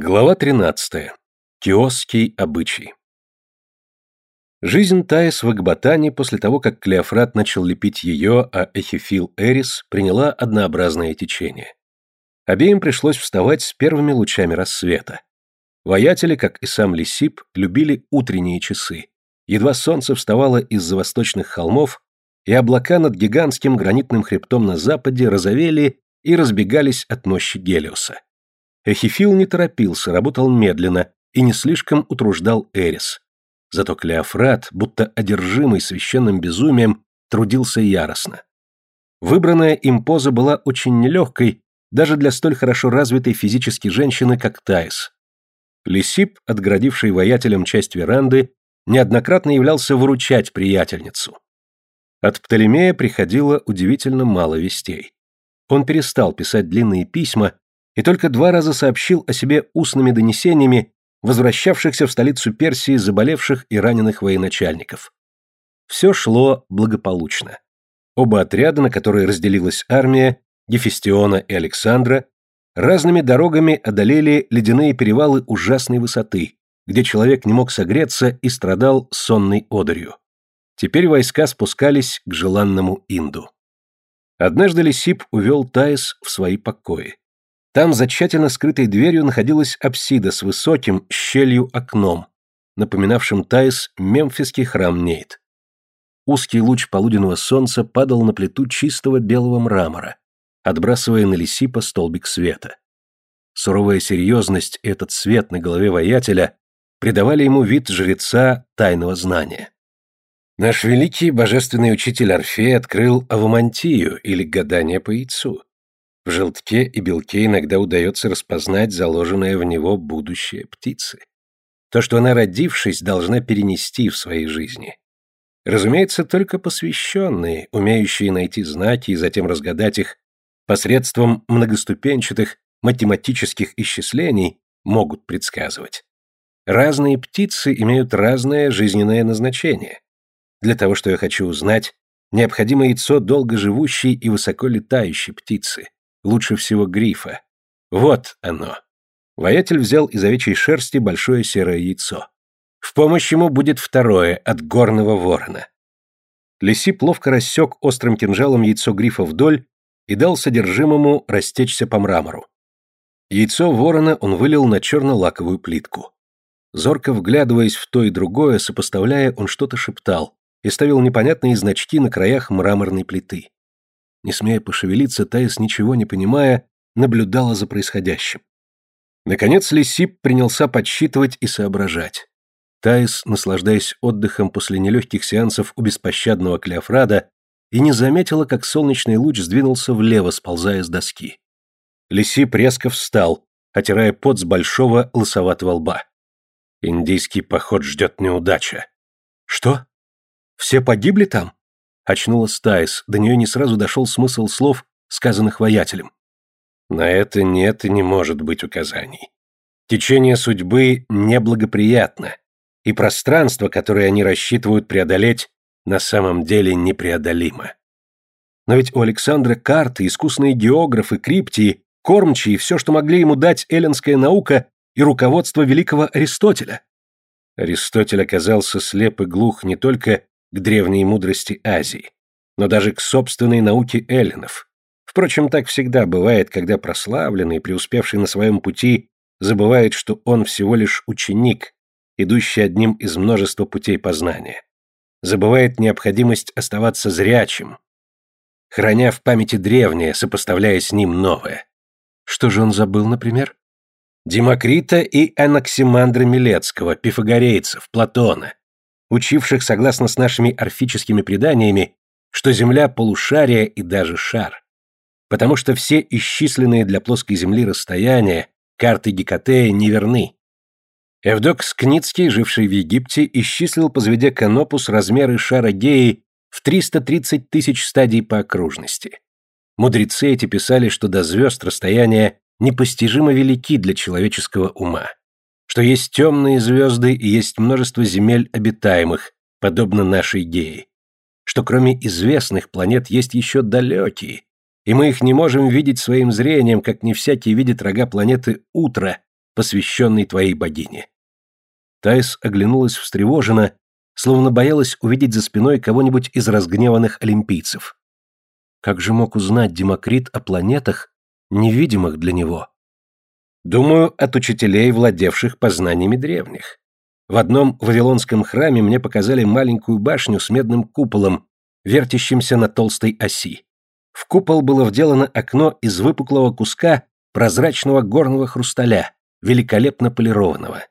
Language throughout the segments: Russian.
Глава 13. Киосский обычай. Жизнь Таис в Акбатане после того, как Клеофрат начал лепить ее, а Эхифил Эрис приняла однообразное течение. Обеим пришлось вставать с первыми лучами рассвета. Воятели, как и сам Лисип, любили утренние часы. Едва солнце вставало из-за восточных холмов, и облака над гигантским гранитным хребтом на западе розовели и разбегались от мощи Гелиоса. Эхифил не торопился, работал медленно и не слишком утруждал Эрис. Зато Клеофрат, будто одержимый священным безумием, трудился яростно. Выбранная им поза была очень нелегкой даже для столь хорошо развитой физически женщины, как Таис. Лисип, отгородивший воятелем часть веранды, неоднократно являлся выручать приятельницу. От Птолемея приходило удивительно мало вестей. Он перестал писать длинные письма и только два раза сообщил о себе устными донесениями возвращавшихся в столицу Персии заболевших и раненых военачальников. Все шло благополучно. Оба отряда, на которые разделилась армия, Гефестиона и Александра, разными дорогами одолели ледяные перевалы ужасной высоты, где человек не мог согреться и страдал сонной одырью. Теперь войска спускались к желанному Инду. Однажды Лисип увел Таис в свои покои. Там за тщательно скрытой дверью находилась апсида с высоким щелью окном, напоминавшим Таис мемфисский храм Нейт. Узкий луч полуденного солнца падал на плиту чистого белого мрамора, отбрасывая на Лисипа столбик света. Суровая серьезность и этот свет на голове воятеля придавали ему вид жреца тайного знания. Наш великий божественный учитель Орфей открыл авамантию или гадание по яйцу. В желтке и белке иногда удается распознать заложенное в него будущее птицы. То, что она, родившись, должна перенести в своей жизни. Разумеется, только посвященные, умеющие найти знаки и затем разгадать их посредством многоступенчатых математических исчислений, могут предсказывать. Разные птицы имеют разное жизненное назначение. Для того, что я хочу узнать, необходимо яйцо долгоживущей и высоко летающей птицы, лучше всего грифа. Вот оно. Воятель взял из овечьей шерсти большое серое яйцо. В помощь ему будет второе, от горного ворона. Лисип ловко рассек острым кинжалом яйцо грифа вдоль и дал содержимому растечься по мрамору. Яйцо ворона он вылил на черно-лаковую плитку. Зорко вглядываясь в то и другое, сопоставляя, он что-то шептал и ставил непонятные значки на краях мраморной плиты. Не смея пошевелиться, Таис, ничего не понимая, наблюдала за происходящим. Наконец Лисип принялся подсчитывать и соображать. Таис, наслаждаясь отдыхом после нелегких сеансов у беспощадного Клеофрада, и не заметила, как солнечный луч сдвинулся влево, сползая с доски. Лисип резко встал, отирая пот с большого лысоватого лба. Индийский поход ждет неудача. Что? Все погибли там? Очнулась Тайс, до нее не сразу дошел смысл слов, сказанных воятелем. На это нет и не может быть указаний. Течение судьбы неблагоприятно, и пространство, которое они рассчитывают преодолеть, на самом деле непреодолимо. Но ведь у Александра карты, искусные географы, криптии, кормчие, все, что могли ему дать эллинская наука и руководство великого Аристотеля. Аристотель оказался слеп и глух не только к древней мудрости Азии, но даже к собственной науке эллинов. Впрочем, так всегда бывает, когда прославленный, преуспевший на своем пути, забывает, что он всего лишь ученик, идущий одним из множества путей познания. Забывает необходимость оставаться зрячим, храня в памяти древнее, сопоставляя с ним новое. Что же он забыл, например? Демокрита и Анаксимандра Милецкого, пифагорейцев, Платона, учивших, согласно с нашими орфическими преданиями, что Земля – полушарие и даже шар. Потому что все исчисленные для плоской Земли расстояния, карты Гекатея, неверны. Эвдок Скницкий, живший в Египте, исчислил по звезде Канопус размеры шара Геи в 330 тысяч стадий по окружности. Мудрецы эти писали, что до звезд расстояния непостижимо велики для человеческого ума что есть темные звезды и есть множество земель обитаемых, подобно нашей Геи, что кроме известных планет есть еще далекие, и мы их не можем видеть своим зрением, как не всякий видит рога планеты утро, посвященный твоей богине. Таис оглянулась встревоженно, словно боялась увидеть за спиной кого-нибудь из разгневанных олимпийцев. Как же мог узнать Демокрит о планетах, невидимых для него? Думаю, от учителей, владевших познаниями древних. В одном вавилонском храме мне показали маленькую башню с медным куполом, вертящимся на толстой оси. В купол было вделано окно из выпуклого куска прозрачного горного хрусталя, великолепно полированного.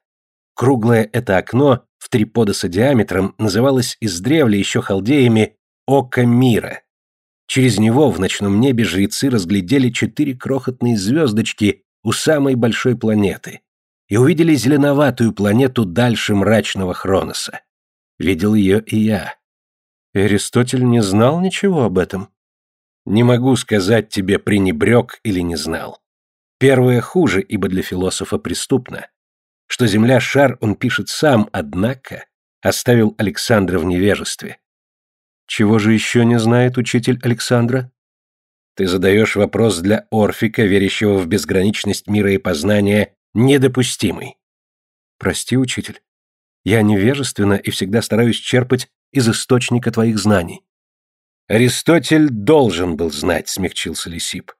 Круглое это окно в три подоса диаметром называлось издревле еще халдеями «Око мира». Через него в ночном небе жрецы разглядели четыре крохотные звездочки у самой большой планеты и увидели зеленоватую планету дальше мрачного Хроноса. Видел ее и я. Аристотель не знал ничего об этом. Не могу сказать тебе, пренебрег или не знал. Первое хуже, ибо для философа преступно. Что Земля — шар, он пишет сам, однако оставил Александра в невежестве. Чего же еще не знает учитель Александра? Ты задаешь вопрос для Орфика, верящего в безграничность мира и познания, недопустимый. Прости, учитель. Я невежественна и всегда стараюсь черпать из источника твоих знаний. Аристотель должен был знать, смягчился Лисип,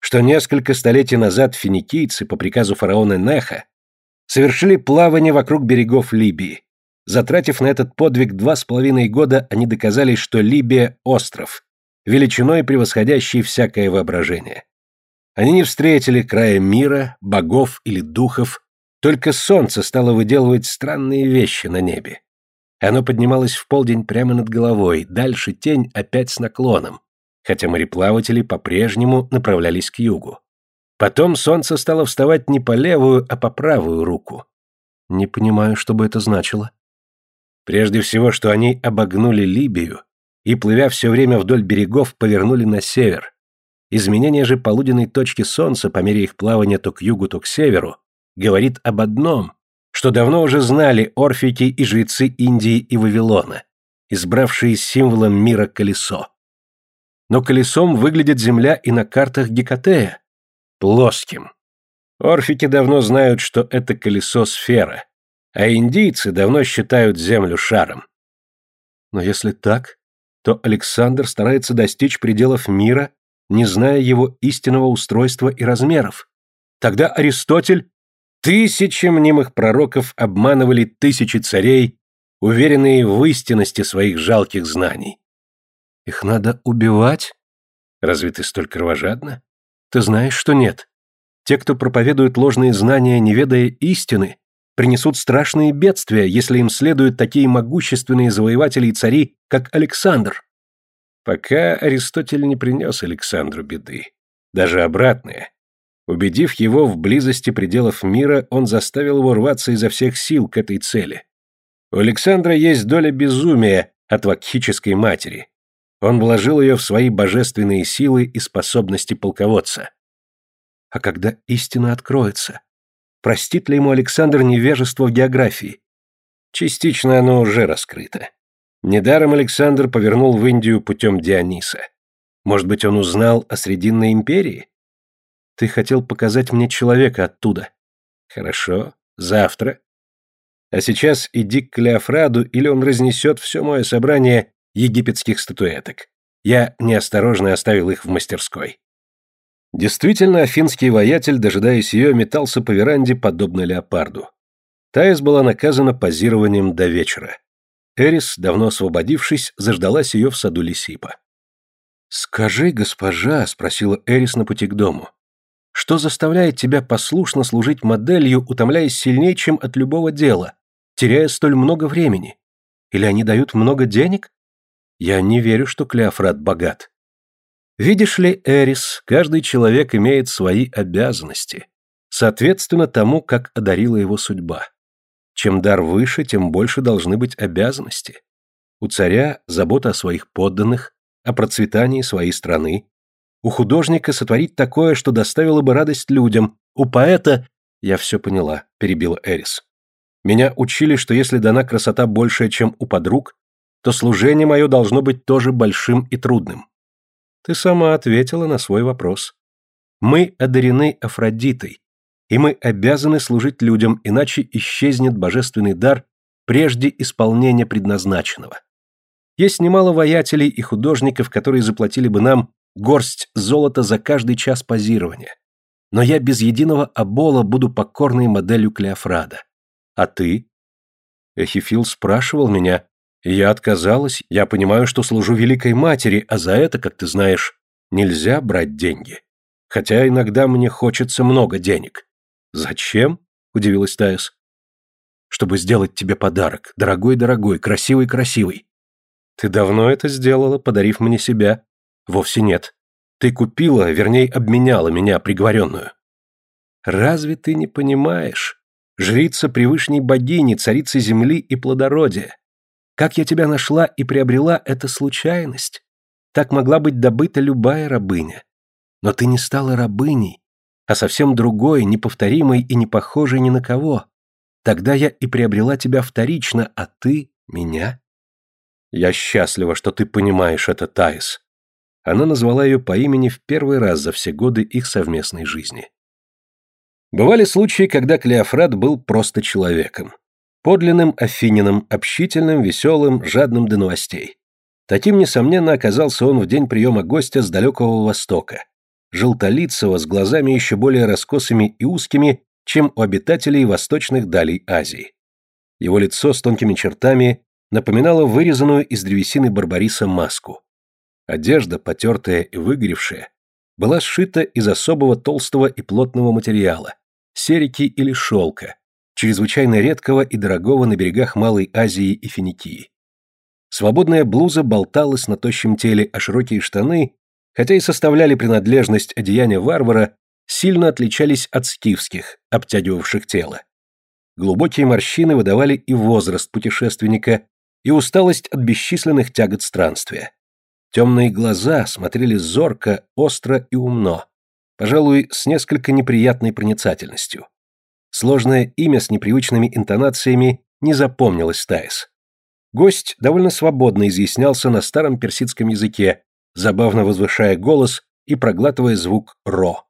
что несколько столетий назад финикийцы по приказу фараона Неха совершили плавание вокруг берегов Либии. Затратив на этот подвиг два с половиной года, они доказали, что Либия – остров, величиной превосходящий всякое воображение. Они не встретили края мира, богов или духов, только солнце стало выделывать странные вещи на небе. Оно поднималось в полдень прямо над головой, дальше тень опять с наклоном, хотя мореплаватели по-прежнему направлялись к югу. Потом солнце стало вставать не по левую, а по правую руку. Не понимаю, что бы это значило. Прежде всего, что они обогнули Либию и, плывя все время вдоль берегов, повернули на север. Изменение же полуденной точки солнца по мере их плавания то к югу, то к северу говорит об одном, что давно уже знали орфики и жрецы Индии и Вавилона, избравшие символом мира колесо. Но колесом выглядит Земля и на картах Гекатея, плоским. Орфики давно знают, что это колесо сфера, а индийцы давно считают Землю шаром. Но если так, то Александр старается достичь пределов мира, не зная его истинного устройства и размеров. Тогда Аристотель... Тысячи мнимых пророков обманывали тысячи царей, уверенные в истинности своих жалких знаний. Их надо убивать? Разве ты столь кровожадна? Ты знаешь, что нет. Те, кто проповедует ложные знания, не ведая истины, принесут страшные бедствия, если им следуют такие могущественные завоеватели и цари, как Александр. Пока Аристотель не принес Александру беды. Даже обратное. Убедив его в близости пределов мира, он заставил его рваться изо всех сил к этой цели. У Александра есть доля безумия от вакхической матери, он вложил ее в свои божественные силы и способности полководца. А когда истина откроется, простит ли ему Александр невежество в географии? Частично оно уже раскрыто. Недаром Александр повернул в Индию путем Диониса. Может быть, он узнал о Срединной империи? Ты хотел показать мне человека оттуда. Хорошо, завтра. А сейчас иди к Клеофраду, или он разнесет все мое собрание египетских статуэток. Я неосторожно оставил их в мастерской. Действительно, афинский воятель, дожидаясь ее, метался по веранде, подобно леопарду. Таис была наказана позированием до вечера. Эрис, давно освободившись, заждалась ее в саду Лисипа. «Скажи, госпожа», — спросила Эрис на пути к дому, — «что заставляет тебя послушно служить моделью, утомляясь сильнее, чем от любого дела, теряя столь много времени? Или они дают много денег? Я не верю, что Клеофрат богат. Видишь ли, Эрис, каждый человек имеет свои обязанности, соответственно тому, как одарила его судьба. Чем дар выше, тем больше должны быть обязанности. У царя забота о своих подданных, о процветании своей страны. У художника сотворить такое, что доставило бы радость людям. У поэта... Я все поняла, перебила Эрис. Меня учили, что если дана красота большая, чем у подруг, то служение мое должно быть тоже большим и трудным. Ты сама ответила на свой вопрос. Мы одарены Афродитой, и мы обязаны служить людям, иначе исчезнет божественный дар прежде исполнения предназначенного. Есть немало воятелей и художников, которые заплатили бы нам горсть золота за каждый час позирования. Но я без единого обола буду покорной моделью Клеофрада. А ты? Эхифил спрашивал меня, я отказалась, я понимаю, что служу Великой Матери, а за это, как ты знаешь, нельзя брать деньги. Хотя иногда мне хочется много денег. Зачем? Удивилась Таис. Чтобы сделать тебе подарок, дорогой-дорогой, красивый-красивый. Ты давно это сделала, подарив мне себя? Вовсе нет. Ты купила, вернее, обменяла меня, приговоренную. Разве ты не понимаешь? Жрица превышней богини, царицы земли и плодородия. Как я тебя нашла и приобрела, это случайность. Так могла быть добыта любая рабыня. Но ты не стала рабыней, а совсем другой, неповторимой и не похожей ни на кого. Тогда я и приобрела тебя вторично, а ты — меня. Я счастлива, что ты понимаешь это, Таис. Она назвала ее по имени в первый раз за все годы их совместной жизни. Бывали случаи, когда Клеофрат был просто человеком. Подлинным афинином, общительным, веселым, жадным до новостей. Таким, несомненно, оказался он в день приема гостя с далекого Востока. Желтолицего, с глазами еще более раскосыми и узкими, чем у обитателей восточных далей Азии. Его лицо с тонкими чертами напоминало вырезанную из древесины барбариса маску. Одежда, потертая и выгоревшая, была сшита из особого толстого и плотного материала, серики или шелка, чрезвычайно редкого и дорогого на берегах Малой Азии и Финикии. Свободная блуза болталась на тощем теле, а широкие штаны, хотя и составляли принадлежность одеяния варвара, сильно отличались от скифских, обтягивавших тело. Глубокие морщины выдавали и возраст путешественника, и усталость от бесчисленных тягот странствия. Темные глаза смотрели зорко, остро и умно, пожалуй, с несколько неприятной проницательностью. Сложное имя с непривычными интонациями не запомнилось Таис. Гость довольно свободно изъяснялся на старом персидском языке, забавно возвышая голос и проглатывая звук «ро».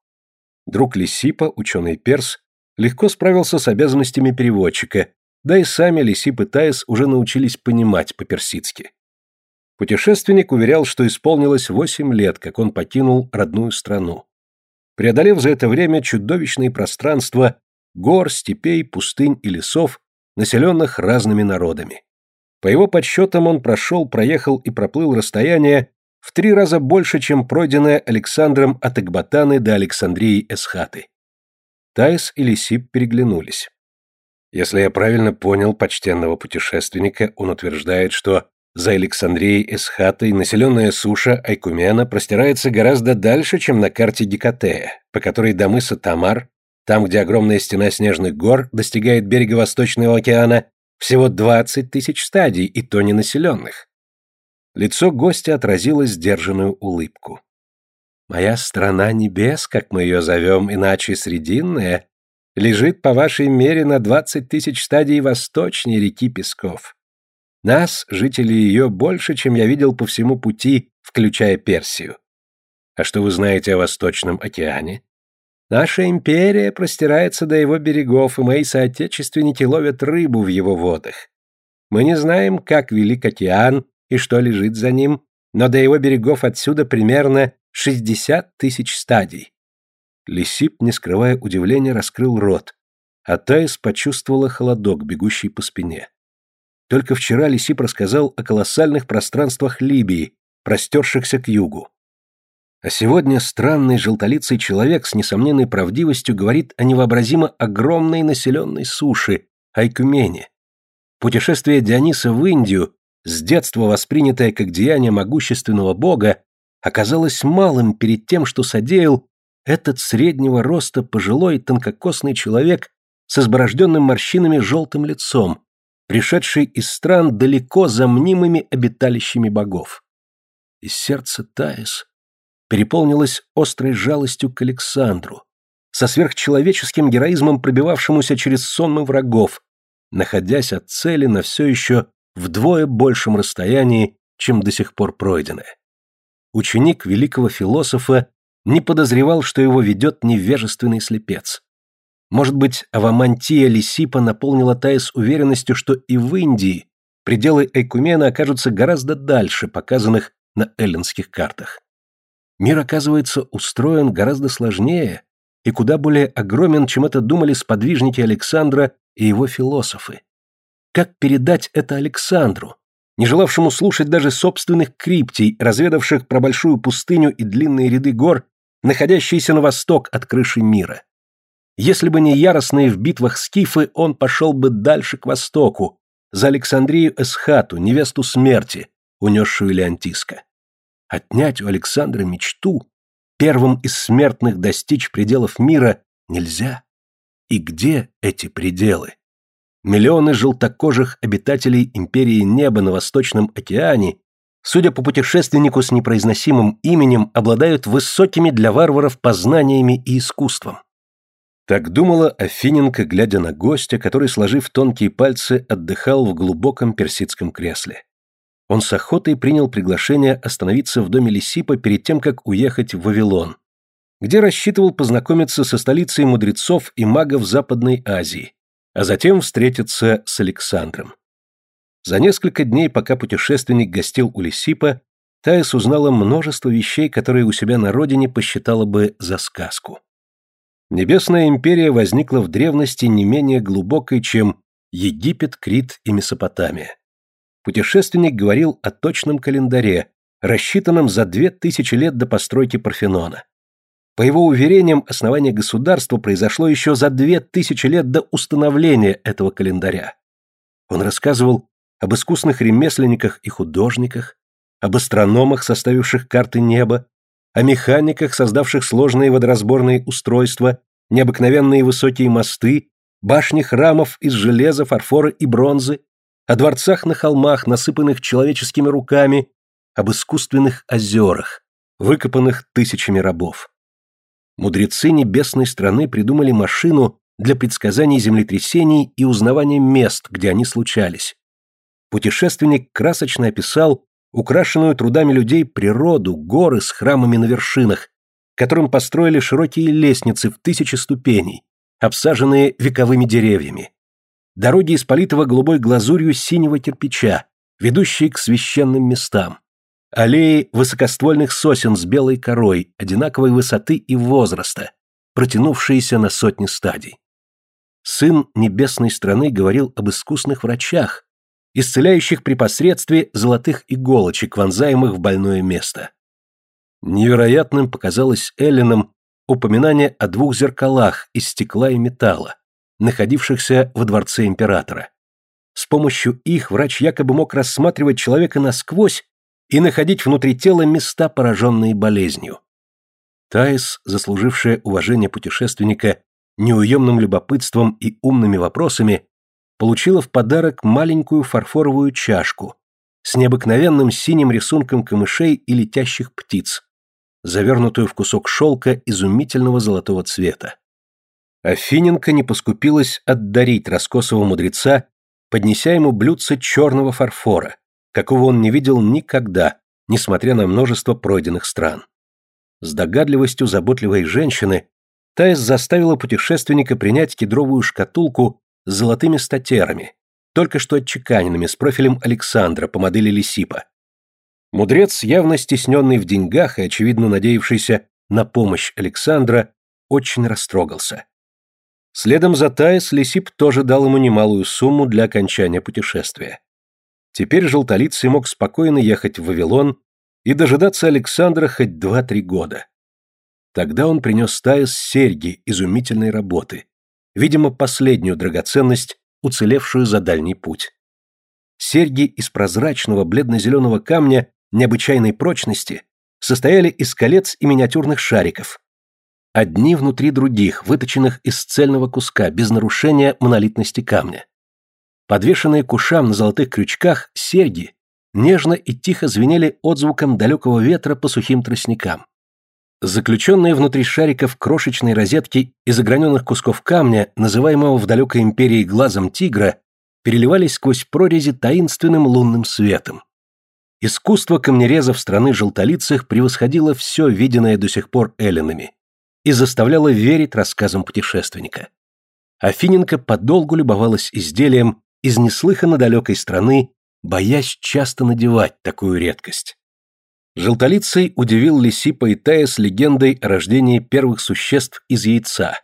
Друг Лисипа, ученый перс, легко справился с обязанностями переводчика, да и сами Лисип и Таис уже научились понимать по-персидски. Путешественник уверял, что исполнилось восемь лет, как он покинул родную страну. Преодолев за это время чудовищные пространства гор, степей, пустынь и лесов, населенных разными народами. По его подсчетам он прошел, проехал и проплыл расстояние в три раза больше, чем пройденное Александром от Экбатаны до Александрии Эсхаты. Таис и Лисип переглянулись. Если я правильно понял почтенного путешественника, он утверждает, что за Александрией Эсхатой населенная суша Айкумена простирается гораздо дальше, чем на карте Гекатея, по которой до мыса Тамар, там, где огромная стена снежных гор достигает берега Восточного океана, всего 20 тысяч стадий, и то не населенных. Лицо гостя отразило сдержанную улыбку. «Моя страна небес, как мы ее зовем, иначе срединная, лежит по вашей мере на 20 тысяч стадий восточнее реки Песков. Нас, жителей ее, больше, чем я видел по всему пути, включая Персию. А что вы знаете о Восточном океане? Наша империя простирается до его берегов, и мои соотечественники ловят рыбу в его водах. Мы не знаем, как велик океан и что лежит за ним, но до его берегов отсюда примерно 60 тысяч стадий. Лисип, не скрывая удивления, раскрыл рот, а Таис почувствовала холодок, бегущий по спине. Только вчера Лисип рассказал о колоссальных пространствах Либии, простершихся к югу. А сегодня странный желтолицый человек с несомненной правдивостью говорит о невообразимо огромной населенной суше, Айкумене. Путешествие Диониса в Индию, с детства воспринятое как деяние могущественного бога, оказалось малым перед тем, что содеял этот среднего роста пожилой тонкокосный человек с изборожденным морщинами желтым лицом, пришедший из стран далеко за мнимыми обиталищами богов. И сердце Таис переполнилось острой жалостью к Александру, со сверхчеловеческим героизмом пробивавшемуся через сонмы врагов, находясь от цели на все еще вдвое большем расстоянии, чем до сих пор пройденное. Ученик великого философа не подозревал, что его ведет невежественный слепец. Может быть, Авамантия Лисипа наполнила Таис уверенностью, что и в Индии пределы Эйкумена окажутся гораздо дальше показанных на эллинских картах. Мир, оказывается, устроен гораздо сложнее и куда более огромен, чем это думали сподвижники Александра и его философы. Как передать это Александру, не желавшему слушать даже собственных криптий, разведавших про большую пустыню и длинные ряды гор, находящиеся на восток от крыши мира? Если бы не яростные в битвах скифы, он пошел бы дальше к востоку, за Александрию Эсхату, невесту смерти, унесшую Леонтиска. Отнять у Александра мечту, первым из смертных достичь пределов мира, нельзя. И где эти пределы? Миллионы желтокожих обитателей империи неба на Восточном океане, судя по путешественнику с непроизносимым именем, обладают высокими для варваров познаниями и искусством. Так думала Афиненко, глядя на гостя, который, сложив тонкие пальцы, отдыхал в глубоком персидском кресле. Он с охотой принял приглашение остановиться в доме Лисипа перед тем, как уехать в Вавилон, где рассчитывал познакомиться со столицей мудрецов и магов Западной Азии, а затем встретиться с Александром. За несколько дней, пока путешественник гостил у Лисипа, Таис узнала множество вещей, которые у себя на родине посчитала бы за сказку. Небесная империя возникла в древности не менее глубокой, чем Египет, Крит и Месопотамия. Путешественник говорил о точном календаре, рассчитанном за две тысячи лет до постройки Парфенона. По его уверениям, основание государства произошло еще за две тысячи лет до установления этого календаря. Он рассказывал об искусных ремесленниках и художниках, об астрономах, составивших карты неба, о механиках, создавших сложные водоразборные устройства, необыкновенные высокие мосты, башни храмов из железа, фарфора и бронзы, о дворцах на холмах, насыпанных человеческими руками, об искусственных озерах, выкопанных тысячами рабов. Мудрецы небесной страны придумали машину для предсказаний землетрясений и узнавания мест, где они случались. Путешественник красочно описал украшенную трудами людей природу, горы с храмами на вершинах, которым построили широкие лестницы в тысячи ступеней, обсаженные вековыми деревьями. Дороги из политого голубой глазурью синего кирпича, ведущие к священным местам. Аллеи высокоствольных сосен с белой корой, одинаковой высоты и возраста, протянувшиеся на сотни стадий. Сын небесной страны говорил об искусных врачах, исцеляющих при посредстве золотых иголочек, вонзаемых в больное место. Невероятным показалось Эллинам упоминание о двух зеркалах из стекла и металла, находившихся во дворце императора. С помощью их врач якобы мог рассматривать человека насквозь и находить внутри тела места, пораженные болезнью. Таис, заслужившая уважение путешественника неуемным любопытством и умными вопросами, получила в подарок маленькую фарфоровую чашку с необыкновенным синим рисунком камышей и летящих птиц, завернутую в кусок шелка изумительного золотого цвета. Афиненко не поскупилась отдарить раскосого мудреца, поднеся ему блюдце черного фарфора, какого он не видел никогда, несмотря на множество пройденных стран. С догадливостью заботливой женщины Таис заставила путешественника принять кедровую шкатулку с золотыми статерами, только что отчеканенными с профилем Александра по модели Лисипа. Мудрец, явно стесненный в деньгах и, очевидно, надеявшийся на помощь Александра, очень растрогался. Следом за Таис Лисип тоже дал ему немалую сумму для окончания путешествия. Теперь желтолицый мог спокойно ехать в Вавилон и дожидаться Александра хоть два-три года. Тогда он принес Таис серьги изумительной работы, видимо, последнюю драгоценность, уцелевшую за дальний путь. Серьги из прозрачного бледно-зеленого камня необычайной прочности состояли из колец и миниатюрных шариков. Одни внутри других, выточенных из цельного куска, без нарушения монолитности камня. Подвешенные к ушам на золотых крючках серьги нежно и тихо звенели отзвуком далекого ветра по сухим тростникам. Заключенные внутри шариков крошечной розетки из ограненных кусков камня, называемого в далекой империи глазом тигра, переливались сквозь прорези таинственным лунным светом. Искусство камнерезов страны желтолицых превосходило все виденное до сих пор эллинами и заставляло верить рассказам путешественника. Афиненко подолгу любовалась изделием из неслыханно далекой страны, боясь часто надевать такую редкость. Желтолицей удивил Лисипа и Тая с легендой о рождении первых существ из яйца,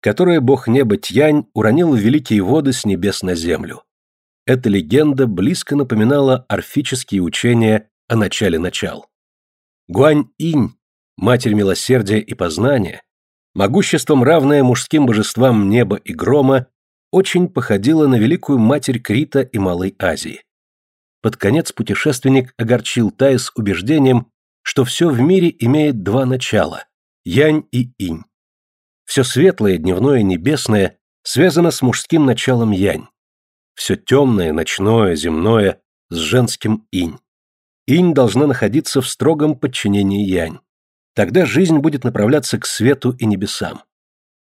которое бог неба Тьянь уронил в великие воды с небес на землю. Эта легенда близко напоминала орфические учения о начале начал. Гуань-инь, матерь милосердия и познания, могуществом равное мужским божествам неба и грома, очень походила на великую матерь Крита и Малой Азии. Под конец путешественник огорчил Таис убеждением, что все в мире имеет два начала – янь и инь. Все светлое, дневное, небесное связано с мужским началом янь. Все темное, ночное, земное с женским инь. Инь должна находиться в строгом подчинении янь. Тогда жизнь будет направляться к свету и небесам.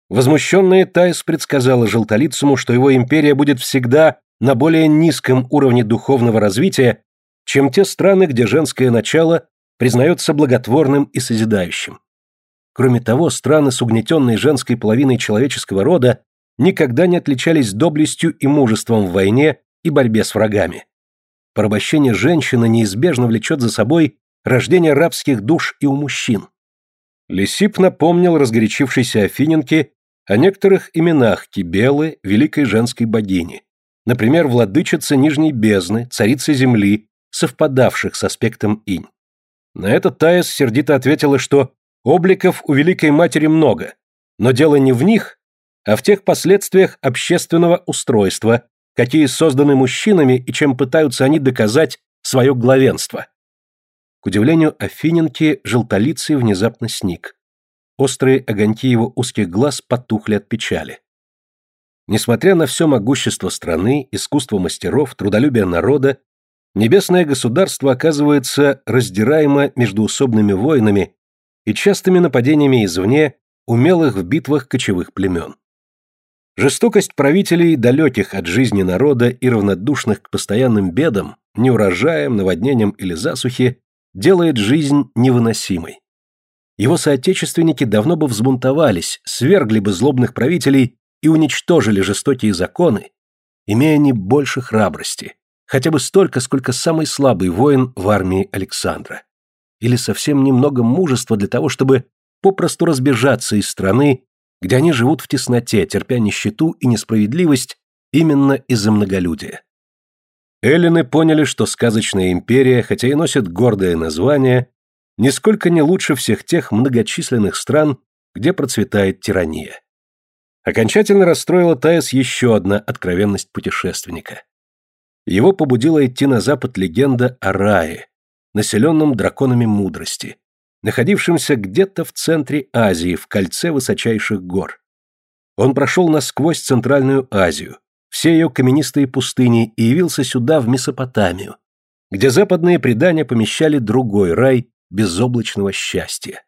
Возмущенная Таис предсказала Желтолицему, что его империя будет всегда на более низком уровне духовного развития, чем те страны, где женское начало признается благотворным и созидающим. Кроме того, страны с угнетенной женской половиной человеческого рода никогда не отличались доблестью и мужеством в войне и борьбе с врагами. Порабощение женщины неизбежно влечет за собой рождение рабских душ и у мужчин. Лисип напомнил разгорячившейся Афиненке о некоторых именах Кибелы, великой женской богини, например, владычица Нижней Бездны, царица Земли, совпадавших с аспектом инь. На это Таис сердито ответила, что обликов у Великой Матери много, но дело не в них, а в тех последствиях общественного устройства, какие созданы мужчинами и чем пытаются они доказать свое главенство. Удивлению Афиненки, желтолицый внезапно сник. Острые огоньки его узких глаз потухли от печали. Несмотря на все могущество страны, искусство мастеров, трудолюбие народа, небесное государство оказывается раздираемо междуусобными войнами и частыми нападениями извне умелых в битвах кочевых племен. Жестокость правителей, далеких от жизни народа и равнодушных к постоянным бедам, неурожаям, наводнениям или засухе, делает жизнь невыносимой. Его соотечественники давно бы взбунтовались, свергли бы злобных правителей и уничтожили жестокие законы, имея не больше храбрости, хотя бы столько, сколько самый слабый воин в армии Александра. Или совсем немного мужества для того, чтобы попросту разбежаться из страны, где они живут в тесноте, терпя нищету и несправедливость именно из-за многолюдия. Эллины поняли, что сказочная империя, хотя и носит гордое название, нисколько не лучше всех тех многочисленных стран, где процветает тирания. Окончательно расстроила Таис еще одна откровенность путешественника. Его побудила идти на запад легенда о рае, населенном драконами мудрости, находившемся где-то в центре Азии, в кольце высочайших гор. Он прошел насквозь Центральную Азию, все ее каменистые пустыни и явился сюда, в Месопотамию, где западные предания помещали другой рай безоблачного счастья.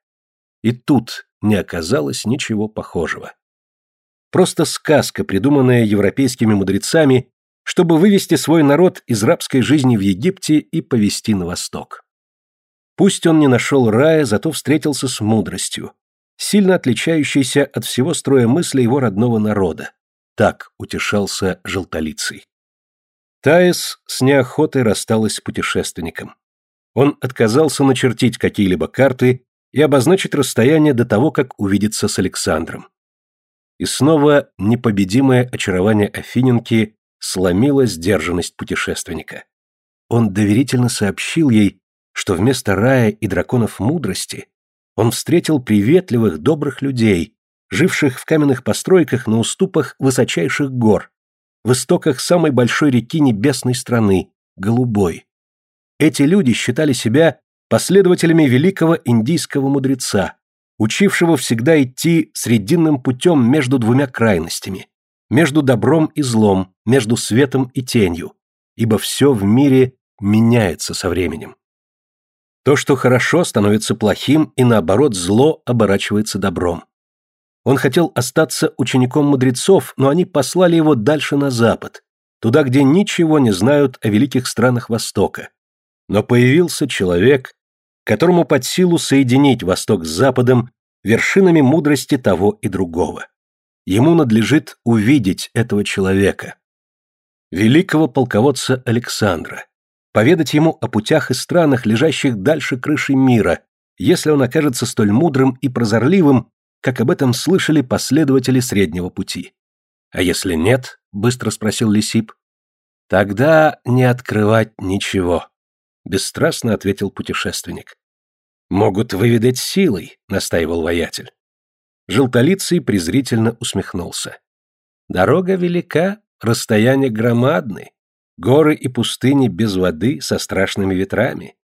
И тут не оказалось ничего похожего. Просто сказка, придуманная европейскими мудрецами, чтобы вывести свой народ из рабской жизни в Египте и повести на восток. Пусть он не нашел рая, зато встретился с мудростью, сильно отличающейся от всего строя мысли его родного народа. Так утешался желтолицый. Таис с неохотой рассталась с путешественником. Он отказался начертить какие-либо карты и обозначить расстояние до того, как увидеться с Александром. И снова непобедимое очарование Афиненки сломило сдержанность путешественника. Он доверительно сообщил ей, что вместо рая и драконов мудрости он встретил приветливых, добрых людей, живших в каменных постройках на уступах высочайших гор, в истоках самой большой реки небесной страны, Голубой. Эти люди считали себя последователями великого индийского мудреца, учившего всегда идти срединным путем между двумя крайностями, между добром и злом, между светом и тенью, ибо все в мире меняется со временем. То, что хорошо, становится плохим, и наоборот, зло оборачивается добром. Он хотел остаться учеником мудрецов, но они послали его дальше на запад, туда, где ничего не знают о великих странах Востока. Но появился человек, которому под силу соединить Восток с Западом вершинами мудрости того и другого. Ему надлежит увидеть этого человека. Великого полководца Александра. Поведать ему о путях и странах, лежащих дальше крыши мира, если он окажется столь мудрым и прозорливым, как об этом слышали последователи среднего пути. А если нет, быстро спросил Лисип. Тогда не открывать ничего, бесстрастно ответил путешественник. Могут выведать силой, настаивал воятель. Желтолицый презрительно усмехнулся. Дорога велика, расстояние громадны, горы и пустыни без воды со страшными ветрами.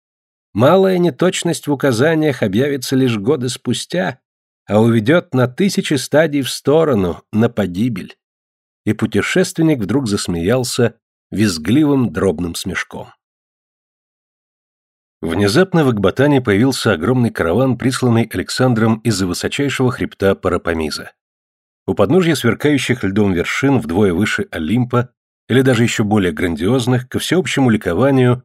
Малая неточность в указаниях объявится лишь годы спустя, а уведет на тысячи стадий в сторону, на погибель. И путешественник вдруг засмеялся визгливым дробным смешком. Внезапно в Экбатане появился огромный караван, присланный Александром из-за высочайшего хребта Парапамиза. У подножья сверкающих льдом вершин вдвое выше Олимпа, или даже еще более грандиозных, ко всеобщему ликованию,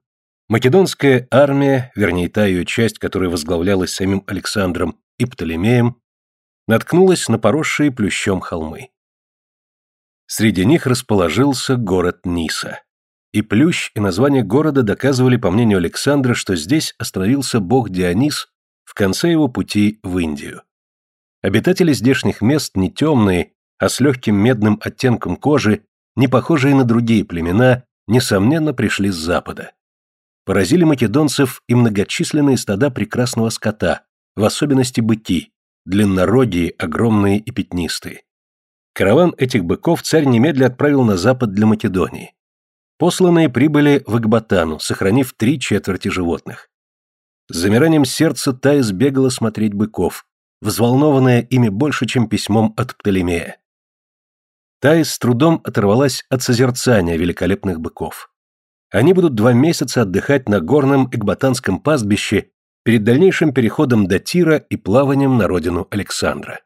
македонская армия, вернее та ее часть, которая возглавлялась самим Александром и Птолемеем, наткнулась на поросшие плющом холмы. Среди них расположился город Ниса. И Плющ, и название города доказывали, по мнению Александра, что здесь остановился бог Дионис в конце его пути в Индию. Обитатели здешних мест не темные, а с легким медным оттенком кожи, не похожие на другие племена, несомненно, пришли с запада. Поразили македонцев и многочисленные стада прекрасного скота, в особенности быки, длиннорогие, огромные и пятнистые. Караван этих быков царь немедля отправил на запад для Македонии. Посланные прибыли в Экбатану, сохранив три четверти животных. С замиранием сердца Таис бегала смотреть быков, взволнованная ими больше, чем письмом от Птолемея. Таис с трудом оторвалась от созерцания великолепных быков. Они будут два месяца отдыхать на горном Экбатанском пастбище перед дальнейшим переходом до Тира и плаванием на родину Александра.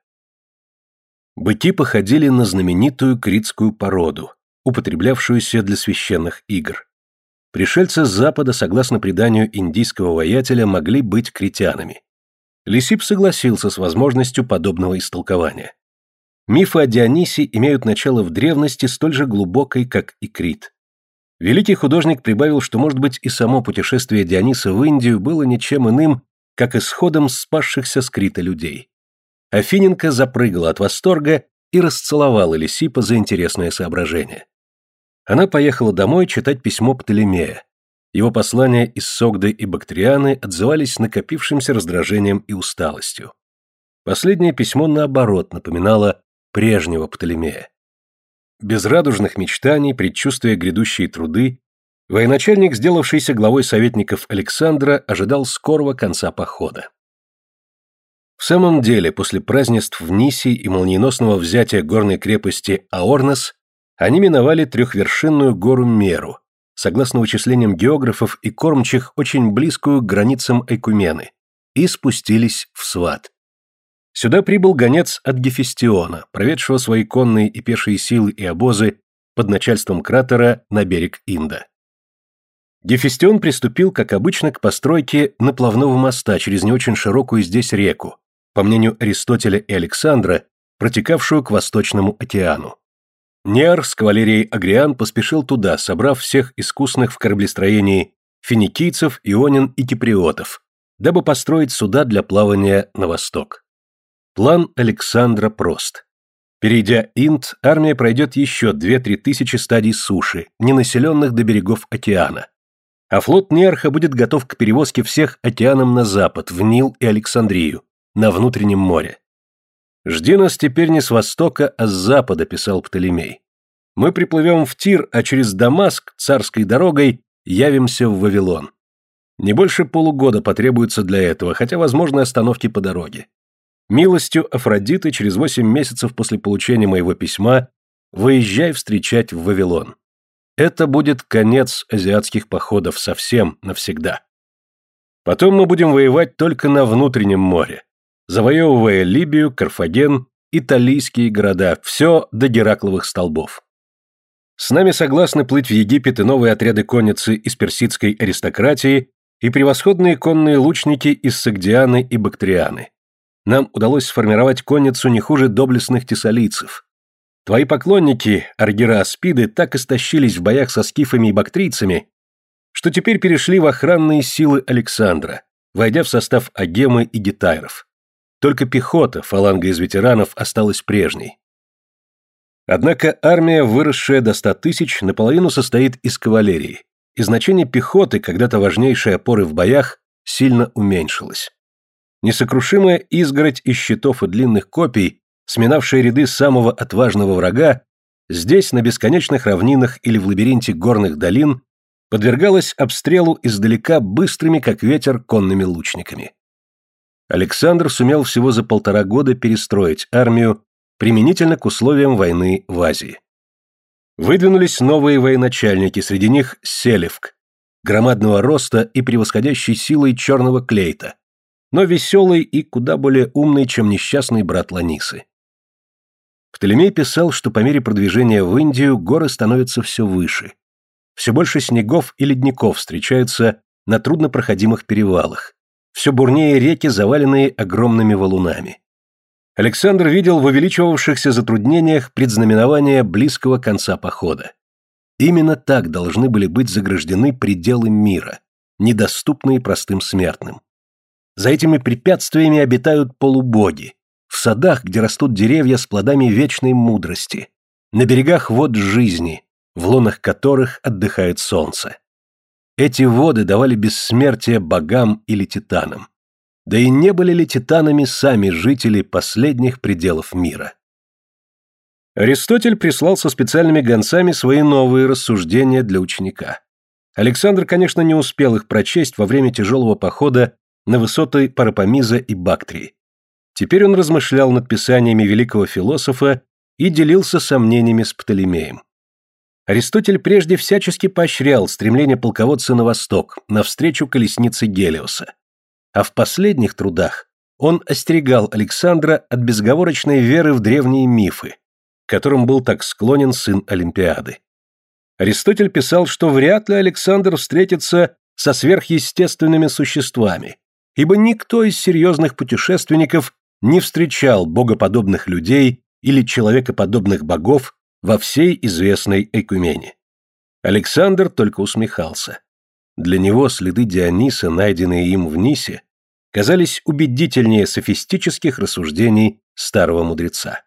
Быки походили на знаменитую критскую породу, употреблявшуюся для священных игр. Пришельцы с запада, согласно преданию индийского воятеля, могли быть критянами. Лисип согласился с возможностью подобного истолкования. Мифы о Дионисе имеют начало в древности столь же глубокой, как и Крит. Великий художник прибавил, что, может быть, и само путешествие Диониса в Индию было ничем иным, как исходом спасшихся с людей. Афиненко запрыгала от восторга и расцеловала Лисипа за интересное соображение. Она поехала домой читать письмо Птолемея. Его послания из Согды и Бактрианы отзывались накопившимся раздражением и усталостью. Последнее письмо, наоборот, напоминало прежнего Птолемея. Без радужных мечтаний, предчувствуя грядущие труды, военачальник, сделавшийся главой советников Александра, ожидал скорого конца похода. В самом деле, после празднеств в Нисе и молниеносного взятия горной крепости Аорнос, они миновали трехвершинную гору Меру, согласно вычислениям географов и кормчих, очень близкую к границам Айкумены, и спустились в Сват. Сюда прибыл гонец от Гефестиона, проведшего свои конные и пешие силы и обозы под начальством кратера на берег Инда. Гефестион приступил, как обычно, к постройке наплавного моста через не очень широкую здесь реку, по мнению Аристотеля и Александра, протекавшую к Восточному океану. Неар с кавалерией Агриан поспешил туда, собрав всех искусных в кораблестроении финикийцев, ионин и киприотов, дабы построить суда для плавания на восток. План Александра прост. Перейдя Инд, армия пройдет еще 2-3 тысячи стадий суши, ненаселенных до берегов океана. А флот Неарха будет готов к перевозке всех океаном на запад, в Нил и Александрию, на внутреннем море. «Жди нас теперь не с востока, а с запада», — писал Птолемей. «Мы приплывем в Тир, а через Дамаск, царской дорогой, явимся в Вавилон. Не больше полугода потребуется для этого, хотя возможны остановки по дороге. Милостью Афродиты через восемь месяцев после получения моего письма выезжай встречать в Вавилон. Это будет конец азиатских походов совсем навсегда. Потом мы будем воевать только на внутреннем море завоевывая Либию, Карфаген, италийские города, все до Геракловых столбов. С нами согласны плыть в Египет и новые отряды конницы из персидской аристократии и превосходные конные лучники из Сагдианы и Бактрианы. Нам удалось сформировать конницу не хуже доблестных тессалийцев. Твои поклонники, аргера Аспиды, так истощились в боях со скифами и бактрийцами, что теперь перешли в охранные силы Александра, войдя в состав агемы и гитайров. Только пехота, фаланга из ветеранов, осталась прежней. Однако армия, выросшая до ста тысяч, наполовину состоит из кавалерии, и значение пехоты, когда-то важнейшей опоры в боях, сильно уменьшилось. Несокрушимая изгородь из щитов и длинных копий, сминавшая ряды самого отважного врага, здесь, на бесконечных равнинах или в лабиринте горных долин, подвергалась обстрелу издалека быстрыми, как ветер, конными лучниками. Александр сумел всего за полтора года перестроить армию применительно к условиям войны в Азии. Выдвинулись новые военачальники, среди них Селевк, громадного роста и превосходящей силой черного клейта, но веселый и куда более умный, чем несчастный брат Ланисы. Птолемей писал, что по мере продвижения в Индию горы становятся все выше. Все больше снегов и ледников встречаются на труднопроходимых перевалах. Все бурнее реки, заваленные огромными валунами. Александр видел в увеличивавшихся затруднениях предзнаменования близкого конца похода. Именно так должны были быть заграждены пределы мира, недоступные простым смертным. За этими препятствиями обитают полубоги, в садах, где растут деревья с плодами вечной мудрости, на берегах вод жизни, в лунах которых отдыхает солнце. Эти воды давали бессмертие богам или титанам. Да и не были ли титанами сами жители последних пределов мира? Аристотель прислал со специальными гонцами свои новые рассуждения для ученика. Александр, конечно, не успел их прочесть во время тяжелого похода на высоты Парапомиза и Бактрии. Теперь он размышлял над писаниями великого философа и делился сомнениями с Птолемеем. Аристотель прежде всячески поощрял стремление полководца на восток, навстречу колеснице Гелиоса. А в последних трудах он остерегал Александра от безговорочной веры в древние мифы, которым был так склонен сын Олимпиады. Аристотель писал, что вряд ли Александр встретится со сверхъестественными существами, ибо никто из серьезных путешественников не встречал богоподобных людей или человекоподобных богов во всей известной Экумене. Александр только усмехался. Для него следы Диониса, найденные им в Нисе, казались убедительнее софистических рассуждений старого мудреца.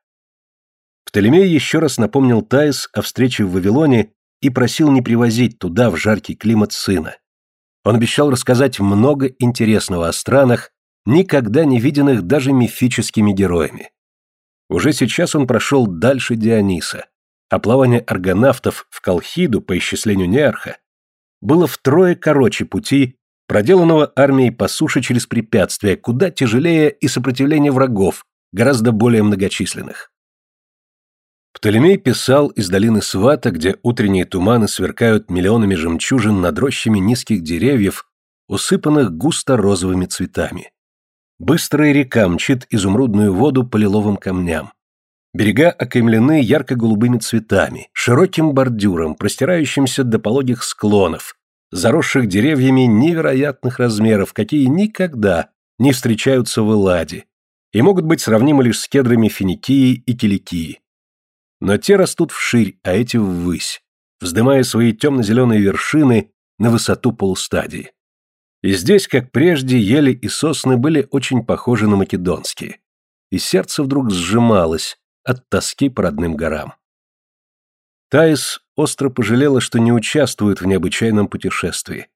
Птолемей еще раз напомнил Таис о встрече в Вавилоне и просил не привозить туда, в жаркий климат, сына. Он обещал рассказать много интересного о странах, никогда не виденных даже мифическими героями. Уже сейчас он прошел дальше Диониса, а плавание аргонавтов в Колхиду, по исчислению Неарха, было втрое короче пути, проделанного армией по суше через препятствия, куда тяжелее и сопротивление врагов, гораздо более многочисленных. Птолемей писал из долины Свата, где утренние туманы сверкают миллионами жемчужин над рощами низких деревьев, усыпанных густо розовыми цветами. Быстрая река мчит изумрудную воду по лиловым камням. Берега окаймлены ярко-голубыми цветами, широким бордюром, простирающимся до пологих склонов, заросших деревьями невероятных размеров, какие никогда не встречаются в Элладе, и могут быть сравнимы лишь с кедрами Финикии и Киликии. Но те растут вширь, а эти ввысь, вздымая свои темно-зеленые вершины на высоту полстадии. И здесь, как прежде, ели и сосны были очень похожи на македонские. И сердце вдруг сжималось от тоски по родным горам. Таис остро пожалела, что не участвует в необычайном путешествии,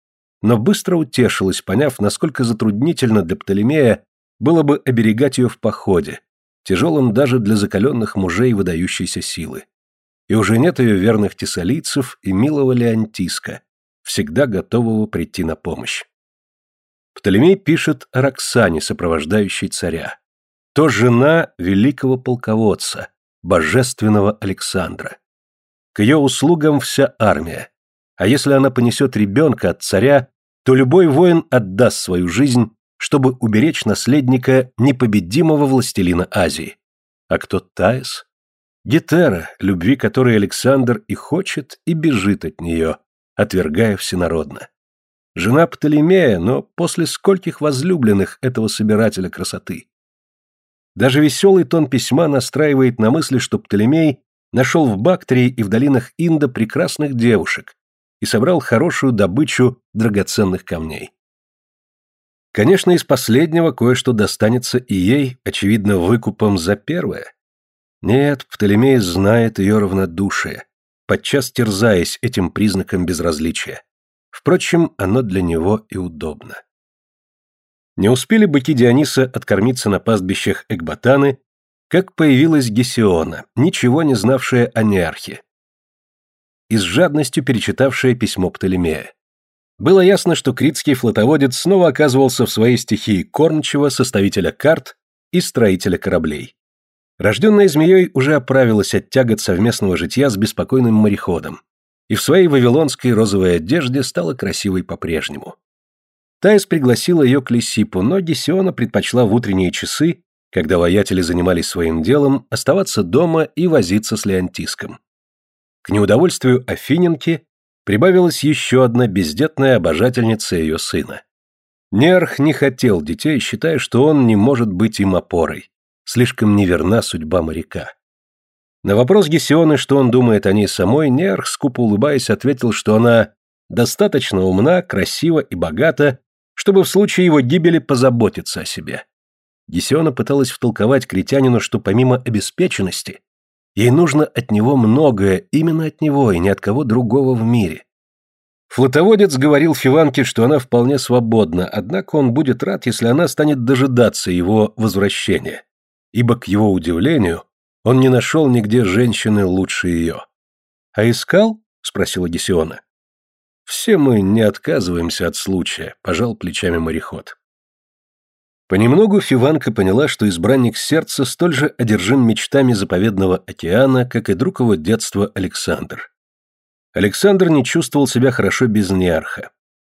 но быстро утешилась, поняв, насколько затруднительно для Птолемея было бы оберегать ее в походе, тяжелым даже для закаленных мужей выдающейся силы. И уже нет ее верных тессалийцев и милого Леонтиска, всегда готового прийти на помощь. Птолемей пишет о Роксане, сопровождающей царя. То жена великого полководца, божественного Александра. К ее услугам вся армия. А если она понесет ребенка от царя, то любой воин отдаст свою жизнь чтобы уберечь наследника непобедимого властелина Азии. А кто Таис? Гетера, любви которой Александр и хочет, и бежит от нее, отвергая всенародно. Жена Птолемея, но после скольких возлюбленных этого собирателя красоты. Даже веселый тон письма настраивает на мысли, что Птолемей нашел в Бактрии и в долинах Инда прекрасных девушек и собрал хорошую добычу драгоценных камней. Конечно, из последнего кое-что достанется и ей, очевидно, выкупом за первое. Нет, Птолемей знает ее равнодушие, подчас терзаясь этим признаком безразличия. Впрочем, оно для него и удобно. Не успели быки Диониса откормиться на пастбищах Экбатаны, как появилась Гесиона, ничего не знавшая о Неархе. И с жадностью перечитавшая письмо Птолемея. Было ясно, что критский флотоводец снова оказывался в своей стихии кормчего, составителя карт и строителя кораблей. Рожденная змеей уже оправилась от тягот совместного житья с беспокойным мореходом, и в своей вавилонской розовой одежде стала красивой по-прежнему. Таис пригласила ее к Лисипу, но Гесиона предпочла в утренние часы, когда воятели занимались своим делом, оставаться дома и возиться с Леонтиском. К неудовольствию Афиненки прибавилась еще одна бездетная обожательница ее сына. Нерх не хотел детей, считая, что он не может быть им опорой. Слишком неверна судьба моряка. На вопрос Гесионы, что он думает о ней самой, Нерх, скупо улыбаясь, ответил, что она достаточно умна, красива и богата, чтобы в случае его гибели позаботиться о себе. Гесиона пыталась втолковать критянину, что помимо обеспеченности, ей нужно от него многое, именно от него и ни от кого другого в мире. Флотоводец говорил Фиванке, что она вполне свободна, однако он будет рад, если она станет дожидаться его возвращения, ибо, к его удивлению, он не нашел нигде женщины лучше ее. «А искал?» — спросила Гесиона. «Все мы не отказываемся от случая», — пожал плечами мореход. Понемногу Фиванка поняла, что избранник сердца столь же одержим мечтами заповедного океана, как и друг его детства Александр. Александр не чувствовал себя хорошо без Неарха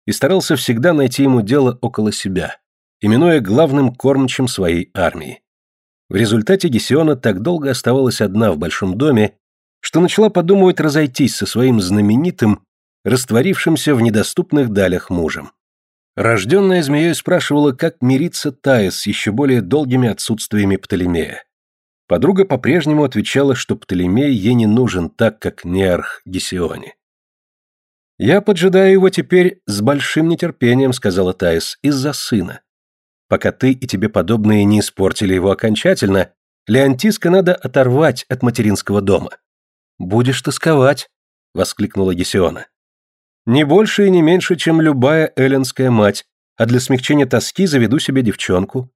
и старался всегда найти ему дело около себя, именуя главным кормчем своей армии. В результате Гесиона так долго оставалась одна в большом доме, что начала подумывать разойтись со своим знаменитым, растворившимся в недоступных далях мужем. Рожденная змеей спрашивала, как мириться Таис с еще более долгими отсутствиями Птолемея. Подруга по-прежнему отвечала, что Птолемей ей не нужен так, как Неарх Гесионе. «Я поджидаю его теперь с большим нетерпением», — сказала Таис, — «из-за сына. Пока ты и тебе подобные не испортили его окончательно, Леонтиска надо оторвать от материнского дома. Будешь тосковать, воскликнула Гесиона. Не больше и не меньше, чем любая эллинская мать, а для смягчения тоски заведу себе девчонку.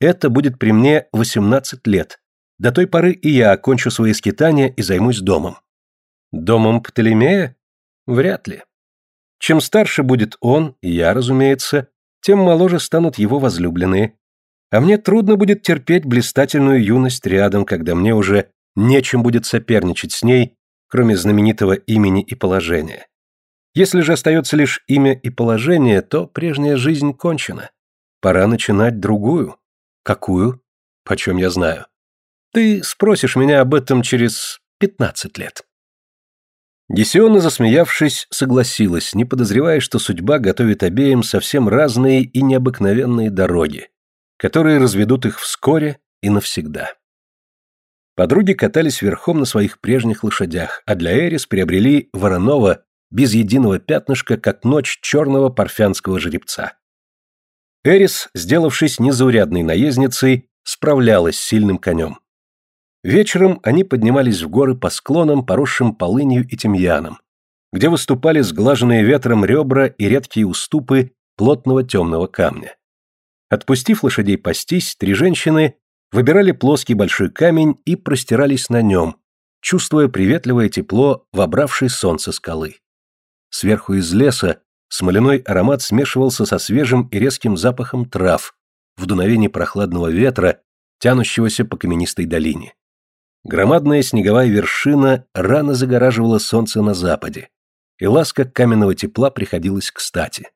Это будет при мне 18 лет. До той поры и я окончу свои скитания и займусь домом. Домом Птолемея? Вряд ли. Чем старше будет он, я, разумеется, тем моложе станут его возлюбленные. А мне трудно будет терпеть блистательную юность рядом, когда мне уже нечем будет соперничать с ней, кроме знаменитого имени и положения. Если же остается лишь имя и положение, то прежняя жизнь кончена. Пора начинать другую. Какую? Почем я знаю? Ты спросишь меня об этом через пятнадцать лет. Гесиона, засмеявшись, согласилась, не подозревая, что судьба готовит обеим совсем разные и необыкновенные дороги, которые разведут их вскоре и навсегда. Подруги катались верхом на своих прежних лошадях, а для Эрис приобрели Воронова без единого пятнышка, как ночь черного парфянского жеребца. Эрис, сделавшись незаурядной наездницей, справлялась с сильным конем. Вечером они поднимались в горы по склонам, поросшим полынью и тимьяном, где выступали сглаженные ветром ребра и редкие уступы плотного темного камня. Отпустив лошадей пастись, три женщины выбирали плоский большой камень и простирались на нем, чувствуя приветливое тепло вобравшей солнце скалы. Сверху из леса смоляной аромат смешивался со свежим и резким запахом трав в дуновении прохладного ветра, тянущегося по каменистой долине. Громадная снеговая вершина рано загораживала солнце на западе, и ласка каменного тепла приходилась кстати.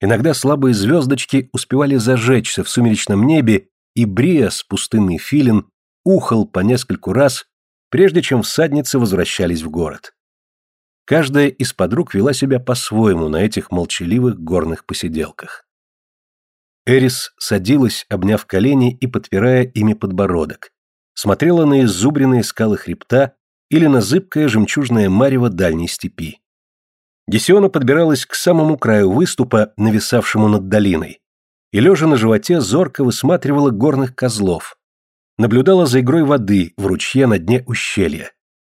Иногда слабые звездочки успевали зажечься в сумеречном небе, и Бриас, пустынный филин, ухал по нескольку раз, прежде чем всадницы возвращались в город. Каждая из подруг вела себя по-своему на этих молчаливых горных посиделках. Эрис садилась, обняв колени и подпирая ими подбородок, смотрела на иззубренные скалы хребта или на зыбкое жемчужное марево дальней степи. Гесиона подбиралась к самому краю выступа, нависавшему над долиной, и, лежа на животе, зорко высматривала горных козлов, наблюдала за игрой воды в ручье на дне ущелья,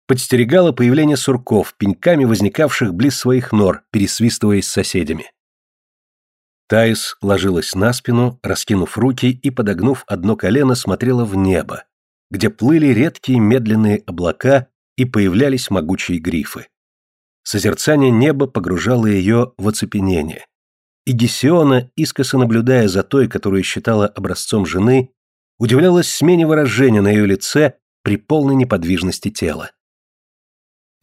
подстерегала появление сурков, пеньками возникавших близ своих нор, пересвистываясь с соседями. Таис ложилась на спину, раскинув руки и, подогнув одно колено, смотрела в небо, где плыли редкие медленные облака и появлялись могучие грифы. Созерцание неба погружало ее в оцепенение. И Гесиона, искоса наблюдая за той, которую считала образцом жены, удивлялась смене выражения на ее лице при полной неподвижности тела.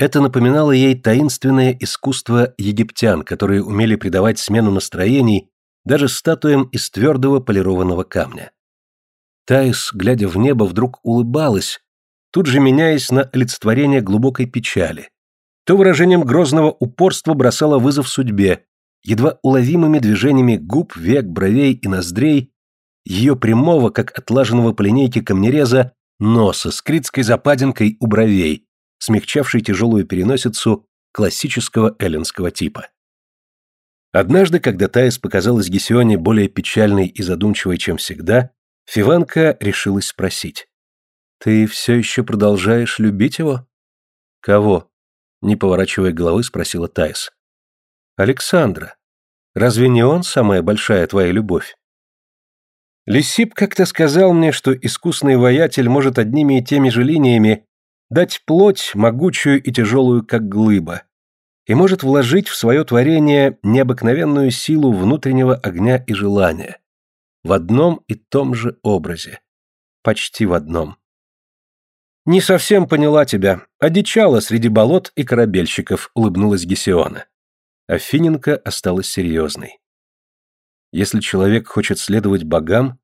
Это напоминало ей таинственное искусство египтян, которые умели придавать смену настроений даже статуям из твердого полированного камня. Таис, глядя в небо, вдруг улыбалась, тут же меняясь на олицетворение глубокой печали. То выражением грозного упорства бросала вызов судьбе, едва уловимыми движениями губ, век, бровей и ноздрей, ее прямого, как отлаженного по линейке камнереза, носа с критской западинкой у бровей, смягчавшей тяжелую переносицу классического эллинского типа. Однажды, когда Таис показалась Гесионе более печальной и задумчивой, чем всегда, Фиванка решилась спросить. «Ты все еще продолжаешь любить его?» «Кого?» — не поворачивая головы, спросила Таис. «Александра. Разве не он самая большая твоя любовь?» Лисип как-то сказал мне, что искусный воятель может одними и теми же линиями дать плоть, могучую и тяжелую, как глыба, и может вложить в свое творение необыкновенную силу внутреннего огня и желания в одном и том же образе. Почти в одном. «Не совсем поняла тебя. Одичала среди болот и корабельщиков», — улыбнулась Гесиона. Афиненко осталась серьезной. Если человек хочет следовать богам,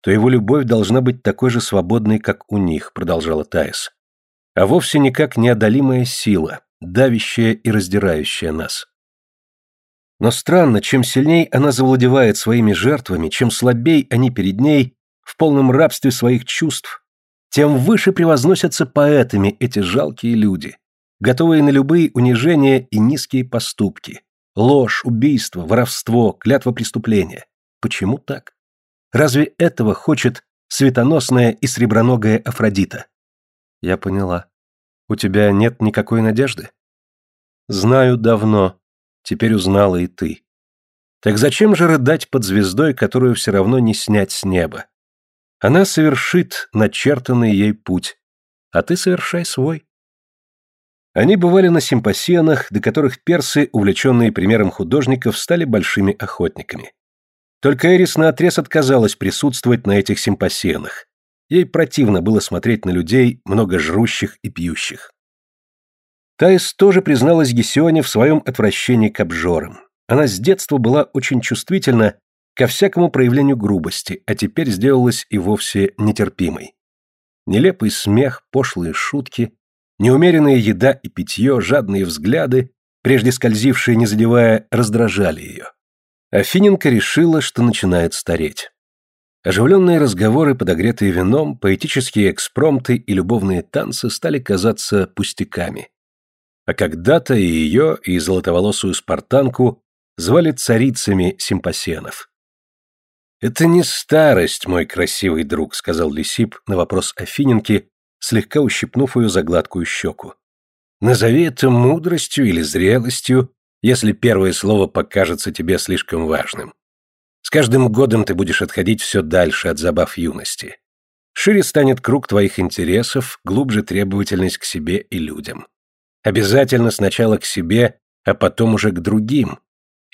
то его любовь должна быть такой же свободной, как у них, продолжала Таис. А вовсе никак неодолимая сила, давящая и раздирающая нас. Но странно, чем сильней она завладевает своими жертвами, чем слабей они перед ней, в полном рабстве своих чувств, тем выше превозносятся поэтами эти жалкие люди, готовые на любые унижения и низкие поступки. Ложь, убийство, воровство, клятва преступления. Почему так? Разве этого хочет светоносная и среброногая Афродита? Я поняла. У тебя нет никакой надежды? Знаю давно, Теперь узнала и ты. Так зачем же рыдать под звездой, которую все равно не снять с неба? Она совершит начертанный ей путь, а ты совершай свой. Они бывали на симпосиянах, до которых персы, увлеченные примером художников, стали большими охотниками. Только Эрис наотрез отказалась присутствовать на этих симпосиянах. Ей противно было смотреть на людей, много жрущих и пьющих. Таис тоже призналась Гесионе в своем отвращении к обжорам. Она с детства была очень чувствительна ко всякому проявлению грубости, а теперь сделалась и вовсе нетерпимой. Нелепый смех, пошлые шутки, неумеренная еда и питье, жадные взгляды, прежде скользившие, не задевая, раздражали ее. Афиненко решила, что начинает стареть. Оживленные разговоры, подогретые вином, поэтические экспромты и любовные танцы стали казаться пустяками. А когда-то и ее, и золотоволосую спартанку звали царицами симпосенов. «Это не старость, мой красивый друг», — сказал Лисип на вопрос Афиненки, слегка ущипнув ее за гладкую щеку. «Назови это мудростью или зрелостью, если первое слово покажется тебе слишком важным. С каждым годом ты будешь отходить все дальше от забав юности. Шире станет круг твоих интересов, глубже требовательность к себе и людям. Обязательно сначала к себе, а потом уже к другим.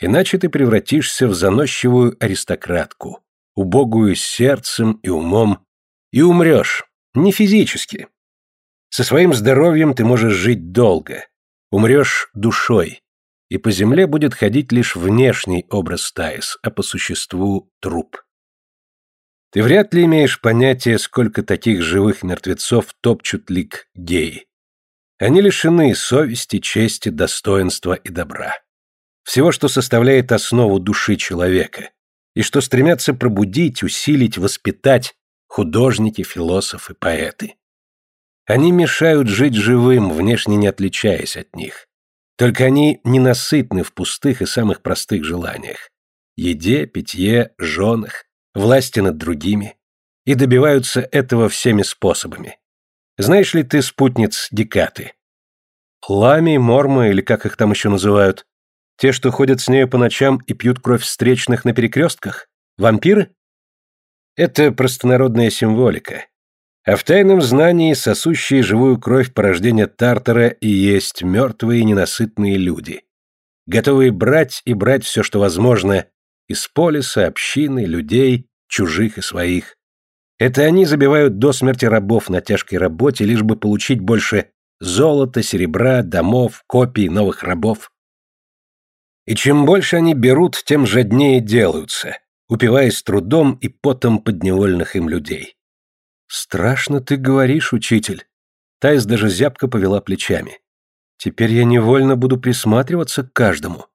Иначе ты превратишься в заносчивую аристократку, убогую сердцем и умом, и умрешь, не физически. Со своим здоровьем ты можешь жить долго, умрешь душой, и по земле будет ходить лишь внешний образ Таис, а по существу труп. Ты вряд ли имеешь понятие, сколько таких живых мертвецов топчут лик геи. Они лишены совести, чести, достоинства и добра. Всего, что составляет основу души человека, и что стремятся пробудить, усилить, воспитать художники, философы, поэты. Они мешают жить живым, внешне не отличаясь от них. Только они ненасытны в пустых и самых простых желаниях. Еде, питье, женах, власти над другими. И добиваются этого всеми способами. Знаешь ли ты спутниц Дикаты? Лами, Морма или как их там еще называют? Те, что ходят с нею по ночам и пьют кровь встречных на перекрестках? Вампиры? Это простонародная символика. А в тайном знании сосущие живую кровь порождения Тартара и есть мертвые ненасытные люди, готовые брать и брать все, что возможно, из полиса, общины, людей, чужих и своих. Это они забивают до смерти рабов на тяжкой работе, лишь бы получить больше золота, серебра, домов, копий, новых рабов. И чем больше они берут, тем жаднее делаются, упиваясь трудом и потом подневольных им людей. «Страшно ты говоришь, учитель». Тайс даже зябко повела плечами. «Теперь я невольно буду присматриваться к каждому.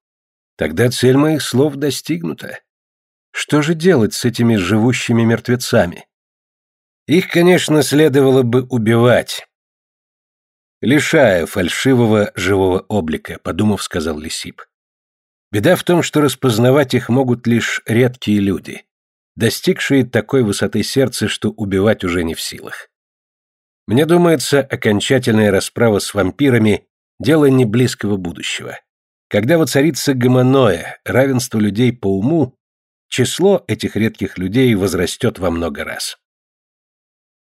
Тогда цель моих слов достигнута. Что же делать с этими живущими мертвецами?» «Их, конечно, следовало бы убивать, лишая фальшивого живого облика», — подумав, сказал Лисип. «Беда в том, что распознавать их могут лишь редкие люди достигшие такой высоты сердца, что убивать уже не в силах. Мне думается, окончательная расправа с вампирами – дело не близкого будущего. Когда воцарится гомоноя, равенство людей по уму, число этих редких людей возрастет во много раз.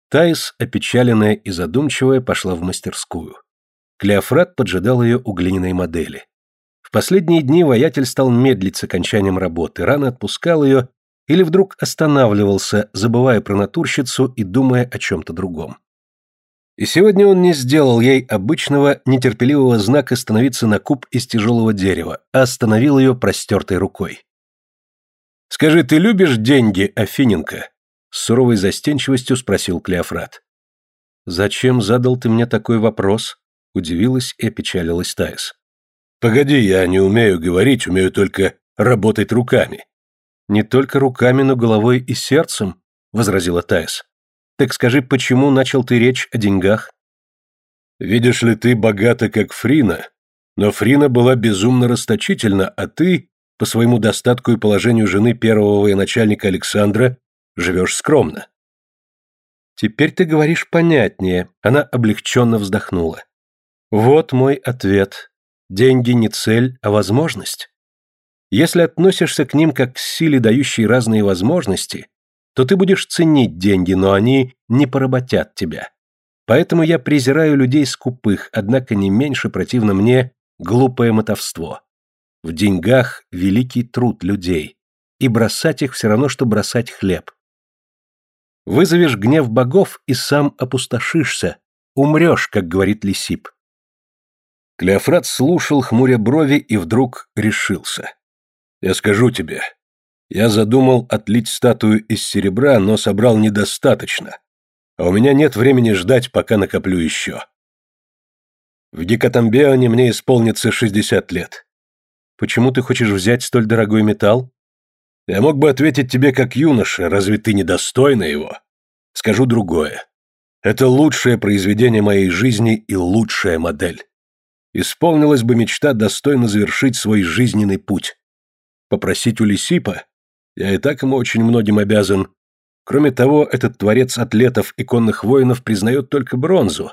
Таис, опечаленная и задумчивая, пошла в мастерскую. Клеофрат поджидал ее у глиняной модели. В последние дни воятель стал медлить с окончанием работы, рано отпускал ее или вдруг останавливался, забывая про натурщицу и думая о чем-то другом. И сегодня он не сделал ей обычного нетерпеливого знака становиться на куб из тяжелого дерева, а остановил ее простертой рукой. «Скажи, ты любишь деньги, Афиненко?» С суровой застенчивостью спросил Клеофрат. «Зачем задал ты мне такой вопрос?» Удивилась и опечалилась Таис. «Погоди, я не умею говорить, умею только работать руками. «Не только руками, но головой и сердцем», — возразила Таис. «Так скажи, почему начал ты речь о деньгах?» «Видишь ли, ты богата, как Фрина, но Фрина была безумно расточительна, а ты, по своему достатку и положению жены первого военачальника Александра, живешь скромно». «Теперь ты говоришь понятнее», — она облегченно вздохнула. «Вот мой ответ. Деньги не цель, а возможность. Если относишься к ним как к силе, дающей разные возможности, то ты будешь ценить деньги, но они не поработят тебя. Поэтому я презираю людей скупых, однако не меньше противно мне глупое мотовство. В деньгах великий труд людей, и бросать их все равно, что бросать хлеб. Вызовешь гнев богов и сам опустошишься, умрешь, как говорит Лисип. Клеофрат слушал, хмуря брови, и вдруг решился. Я скажу тебе, я задумал отлить статую из серебра, но собрал недостаточно, а у меня нет времени ждать, пока накоплю еще. В Гекатамбеоне мне исполнится 60 лет. Почему ты хочешь взять столь дорогой металл? Я мог бы ответить тебе как юноша, разве ты недостойна его? Скажу другое. Это лучшее произведение моей жизни и лучшая модель. Исполнилась бы мечта достойно завершить свой жизненный путь. Попросить у Лисипа? Я и так ему очень многим обязан. Кроме того, этот творец атлетов и конных воинов признает только бронзу,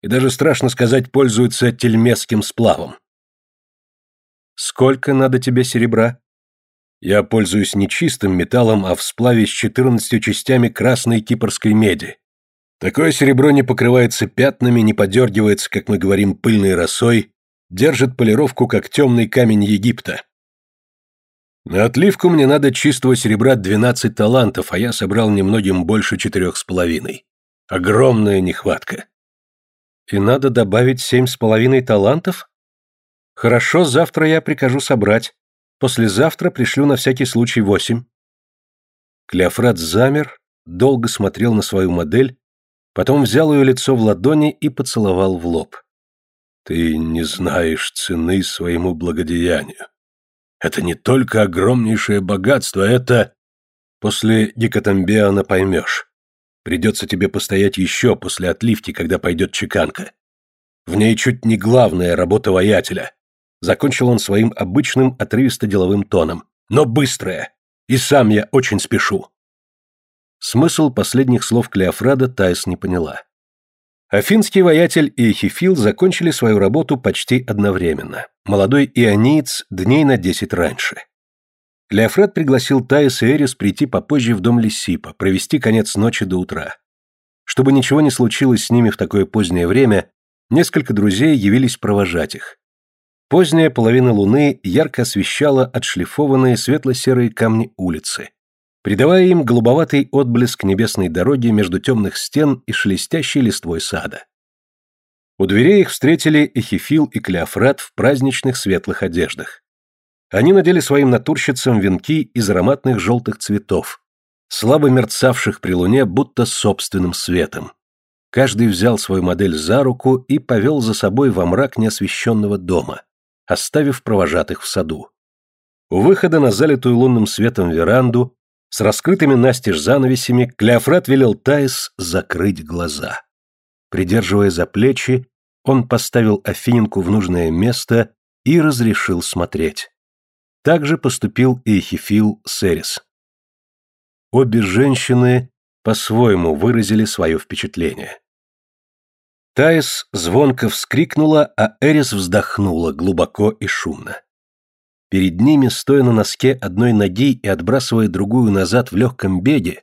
и даже, страшно сказать, пользуется тельмесским сплавом. Сколько надо тебе серебра? Я пользуюсь не чистым металлом, а в сплаве с четырнадцатью частями красной кипрской меди. Такое серебро не покрывается пятнами, не подергивается, как мы говорим, пыльной росой, держит полировку, как темный камень Египта. На отливку мне надо чистого серебра 12 талантов, а я собрал немногим больше четырех с половиной. Огромная нехватка. И надо добавить семь с половиной талантов? Хорошо, завтра я прикажу собрать. Послезавтра пришлю на всякий случай восемь. Клеофрат замер, долго смотрел на свою модель, потом взял ее лицо в ладони и поцеловал в лоб. Ты не знаешь цены своему благодеянию. Это не только огромнейшее богатство, это... После Гекатамбеана поймешь. Придется тебе постоять еще после отливки, когда пойдет чеканка. В ней чуть не главная работа воятеля. Закончил он своим обычным отрывисто-деловым тоном. Но быстрая. И сам я очень спешу. Смысл последних слов Клеофрада Тайс не поняла. Афинский воятель и Эхифил закончили свою работу почти одновременно. Молодой иониец дней на десять раньше. Клеофрад пригласил Таис и Эрис прийти попозже в дом Лисипа, провести конец ночи до утра. Чтобы ничего не случилось с ними в такое позднее время, несколько друзей явились провожать их. Поздняя половина луны ярко освещала отшлифованные светло-серые камни улицы, придавая им голубоватый отблеск небесной дороги между темных стен и шелестящей листвой сада. У дверей их встретили Эхифил и Клеофрат в праздничных светлых одеждах. Они надели своим натурщицам венки из ароматных желтых цветов, слабо мерцавших при луне будто собственным светом. Каждый взял свою модель за руку и повел за собой во мрак неосвещенного дома оставив провожатых в саду. У выхода на залитую лунным светом веранду с раскрытыми настежь занавесями Клеофрат велел Таис закрыть глаза. Придерживая за плечи, он поставил Афининку в нужное место и разрешил смотреть. Так же поступил и Хифил Серис. Обе женщины по-своему выразили свое впечатление. Таис звонко вскрикнула, а Эрис вздохнула глубоко и шумно. Перед ними, стоя на носке одной ноги и отбрасывая другую назад в легком беге,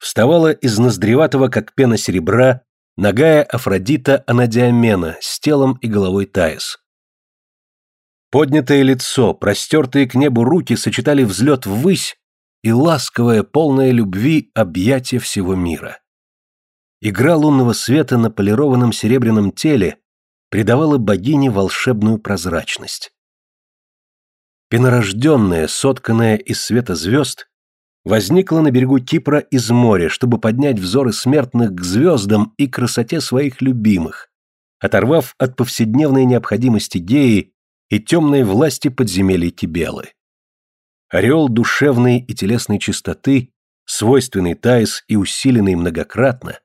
вставала из ноздреватого, как пена серебра, ногая Афродита Анадиамена с телом и головой Таис. Поднятое лицо, простертые к небу руки сочетали взлет ввысь и ласковое, полное любви объятие всего мира. Игра лунного света на полированном серебряном теле придавала богине волшебную прозрачность. Пенорожденная, сотканная из света звезд, возникла на берегу Кипра из моря, чтобы поднять взоры смертных к звездам и красоте своих любимых, оторвав от повседневной необходимости геи и темной власти подземелий Кибелы. Орел душевной и телесной чистоты, свойственный Таис и усиленный многократно,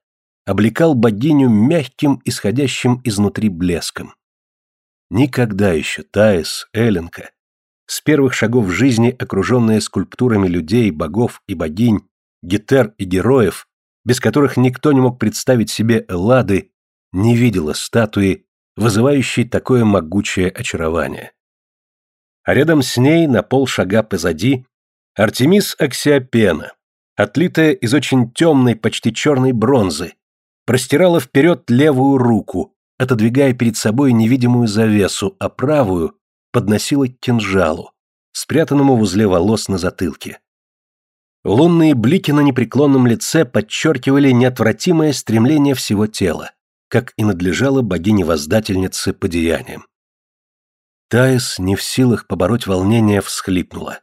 облекал богиню мягким, исходящим изнутри блеском. Никогда еще Таис, Эленка, с первых шагов жизни, окруженная скульптурами людей, богов и богинь, гетер и героев, без которых никто не мог представить себе Эллады, не видела статуи, вызывающей такое могучее очарование. А рядом с ней, на полшага позади, Артемис Аксиопена, отлитая из очень темной, почти черной бронзы, простирала вперед левую руку, отодвигая перед собой невидимую завесу, а правую подносила к кинжалу, спрятанному в узле волос на затылке. Лунные блики на непреклонном лице подчеркивали неотвратимое стремление всего тела, как и надлежало богине-воздательнице по деяниям. Таис, не в силах побороть волнение, всхлипнула.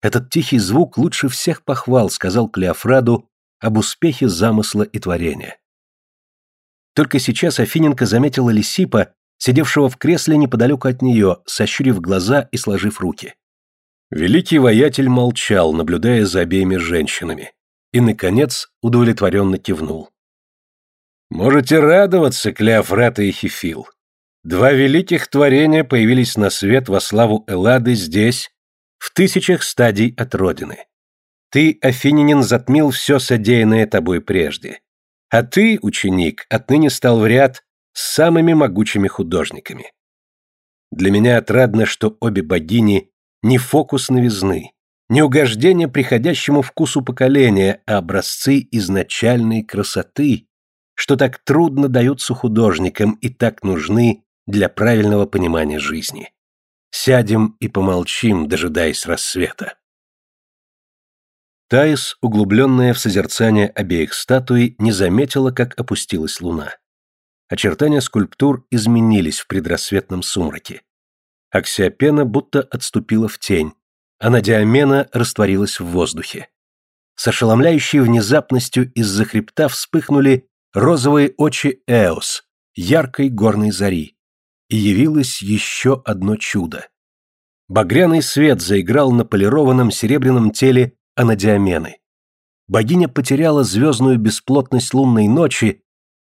«Этот тихий звук лучше всех похвал», — сказал Клеофраду об успехе замысла и творения. Только сейчас Афиненко заметила Лисипа, сидевшего в кресле неподалеку от нее, сощурив глаза и сложив руки. Великий воятель молчал, наблюдая за обеими женщинами, и, наконец, удовлетворенно кивнул. «Можете радоваться, Клеофрата и Хифил. Два великих творения появились на свет во славу Эллады здесь, в тысячах стадий от Родины. Ты, Афининин, затмил все содеянное тобой прежде. А ты, ученик, отныне стал в ряд с самыми могучими художниками. Для меня отрадно, что обе богини не фокус новизны, не угождение приходящему вкусу поколения, а образцы изначальной красоты, что так трудно даются художникам и так нужны для правильного понимания жизни. Сядем и помолчим, дожидаясь рассвета. Таис, углубленная в созерцание обеих статуй, не заметила, как опустилась луна. Очертания скульптур изменились в предрассветном сумраке. Аксиопена будто отступила в тень, а Надиамена растворилась в воздухе. С ошеломляющей внезапностью из-за хребта вспыхнули розовые очи Эос, яркой горной зари, и явилось еще одно чудо. Багряный свет заиграл на полированном серебряном теле анадиамены. богиня потеряла звездную бесплотность лунной ночи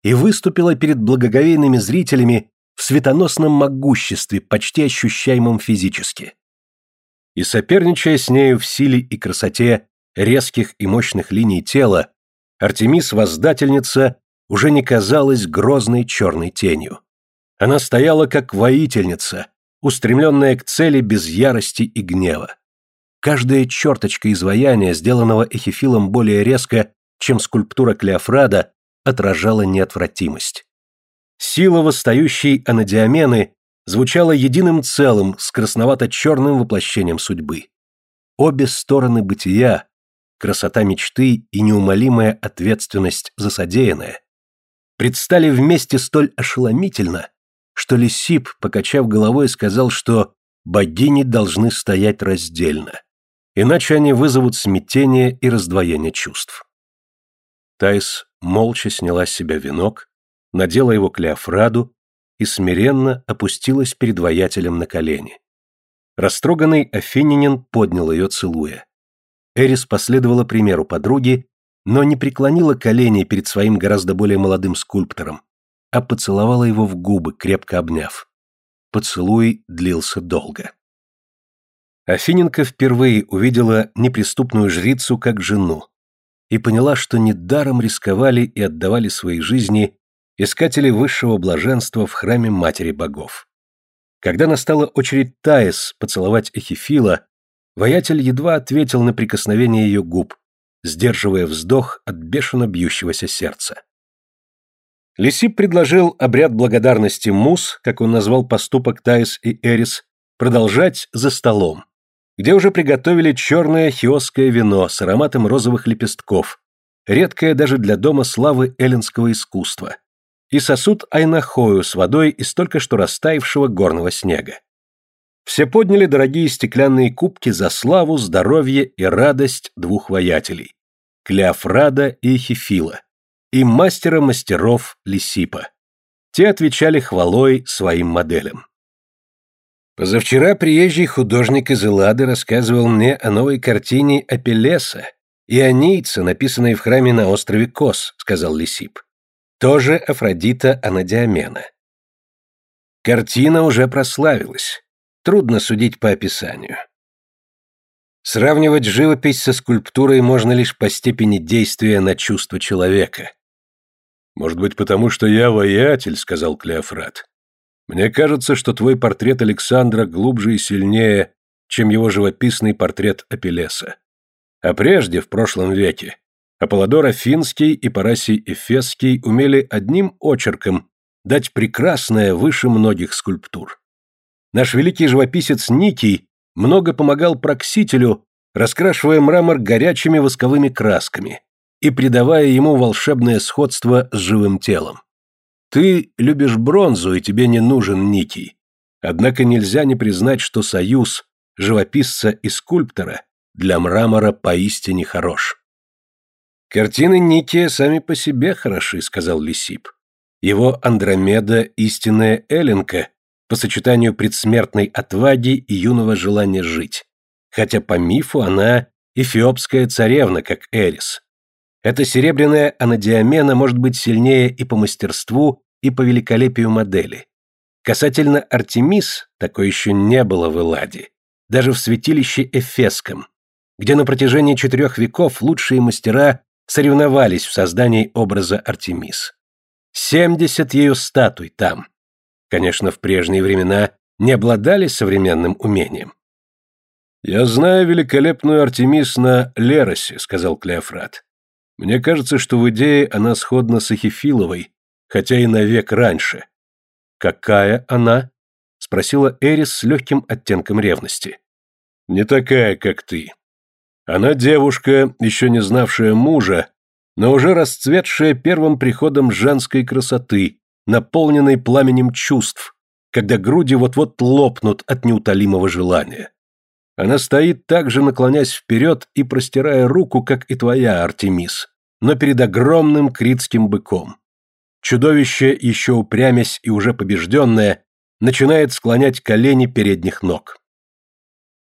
и выступила перед благоговейными зрителями в светоносном могуществе, почти ощущаемом физически. И соперничая с нею в силе и красоте резких и мощных линий тела, Артемис-воздательница уже не казалась грозной черной тенью. Она стояла как воительница, устремленная к цели без ярости и гнева. Каждая черточка изваяния, сделанного Эхифилом более резко, чем скульптура Клеофрада, отражала неотвратимость. Сила восстающей анадиамены звучала единым целым с красновато-черным воплощением судьбы. Обе стороны бытия, красота мечты и неумолимая ответственность за содеянное, предстали вместе столь ошеломительно, что Лисип, покачав головой, сказал, что богини должны стоять раздельно, иначе они вызовут смятение и раздвоение чувств. Тайс молча сняла с себя венок, надела его Клеофраду и смиренно опустилась перед воятелем на колени. Растроганный Афининин поднял ее, целуя. Эрис последовала примеру подруги, но не преклонила колени перед своим гораздо более молодым скульптором, а поцеловала его в губы, крепко обняв. Поцелуй длился долго. Афиненко впервые увидела неприступную жрицу как жену и поняла, что недаром рисковали и отдавали свои жизни искатели высшего блаженства в храме Матери Богов. Когда настала очередь Таис поцеловать Эхифила, воятель едва ответил на прикосновение ее губ, сдерживая вздох от бешено бьющегося сердца. Лисип предложил обряд благодарности Мус, как он назвал поступок Таис и Эрис, продолжать за столом, где уже приготовили черное хиосское вино с ароматом розовых лепестков, редкое даже для дома славы эллинского искусства, и сосуд айнахою с водой из только что растаявшего горного снега. Все подняли дорогие стеклянные кубки за славу, здоровье и радость двух воятелей – Клеофрада и Хефила и мастера мастеров Лисипа. Те отвечали хвалой своим моделям. Позавчера приезжий художник из Эллады рассказывал мне о новой картине Апеллеса и о Ницце, написанной в храме на острове Кос, сказал Лисип. Тоже Афродита Анадиамена. Картина уже прославилась. Трудно судить по описанию. Сравнивать живопись со скульптурой можно лишь по степени действия на чувство человека. «Может быть, потому что я воятель», — сказал Клеофрат. «Мне кажется, что твой портрет Александра глубже и сильнее, чем его живописный портрет Апеллеса. А прежде, в прошлом веке, Аполлодор Афинский и Парасий Эфесский умели одним очерком дать прекрасное выше многих скульптур. Наш великий живописец Никий много помогал Проксителю, раскрашивая мрамор горячими восковыми красками, и придавая ему волшебное сходство с живым телом. Ты любишь бронзу, и тебе не нужен Никий. Однако нельзя не признать, что союз живописца и скульптора для мрамора поистине хорош. «Картины Никия сами по себе хороши», — сказал Лисип. «Его Андромеда — истинная Эленка, по сочетанию предсмертной отваги и юного желания жить, хотя по мифу она эфиопская царевна, как Эрис. Эта серебряная анадиамена может быть сильнее и по мастерству, и по великолепию модели. Касательно Артемис, такой еще не было в Элладе, даже в святилище Эфесском, где на протяжении четырех веков лучшие мастера соревновались в создании образа Артемис. Семьдесят ее статуй там. Конечно, в прежние времена не обладали современным умением. «Я знаю великолепную Артемис на Леросе», — сказал Клеофрат. Мне кажется, что в идее она сходна с Ахифиловой, хотя и на век раньше. Какая она? спросила Эрис с легким оттенком ревности. Не такая, как ты. Она девушка, еще не знавшая мужа, но уже расцветшая первым приходом женской красоты, наполненной пламенем чувств, когда груди вот-вот лопнут от неутолимого желания. Она стоит так же, наклонясь вперед и простирая руку, как и твоя, Артемис, но перед огромным критским быком. Чудовище, еще упрямясь и уже побежденное, начинает склонять колени передних ног.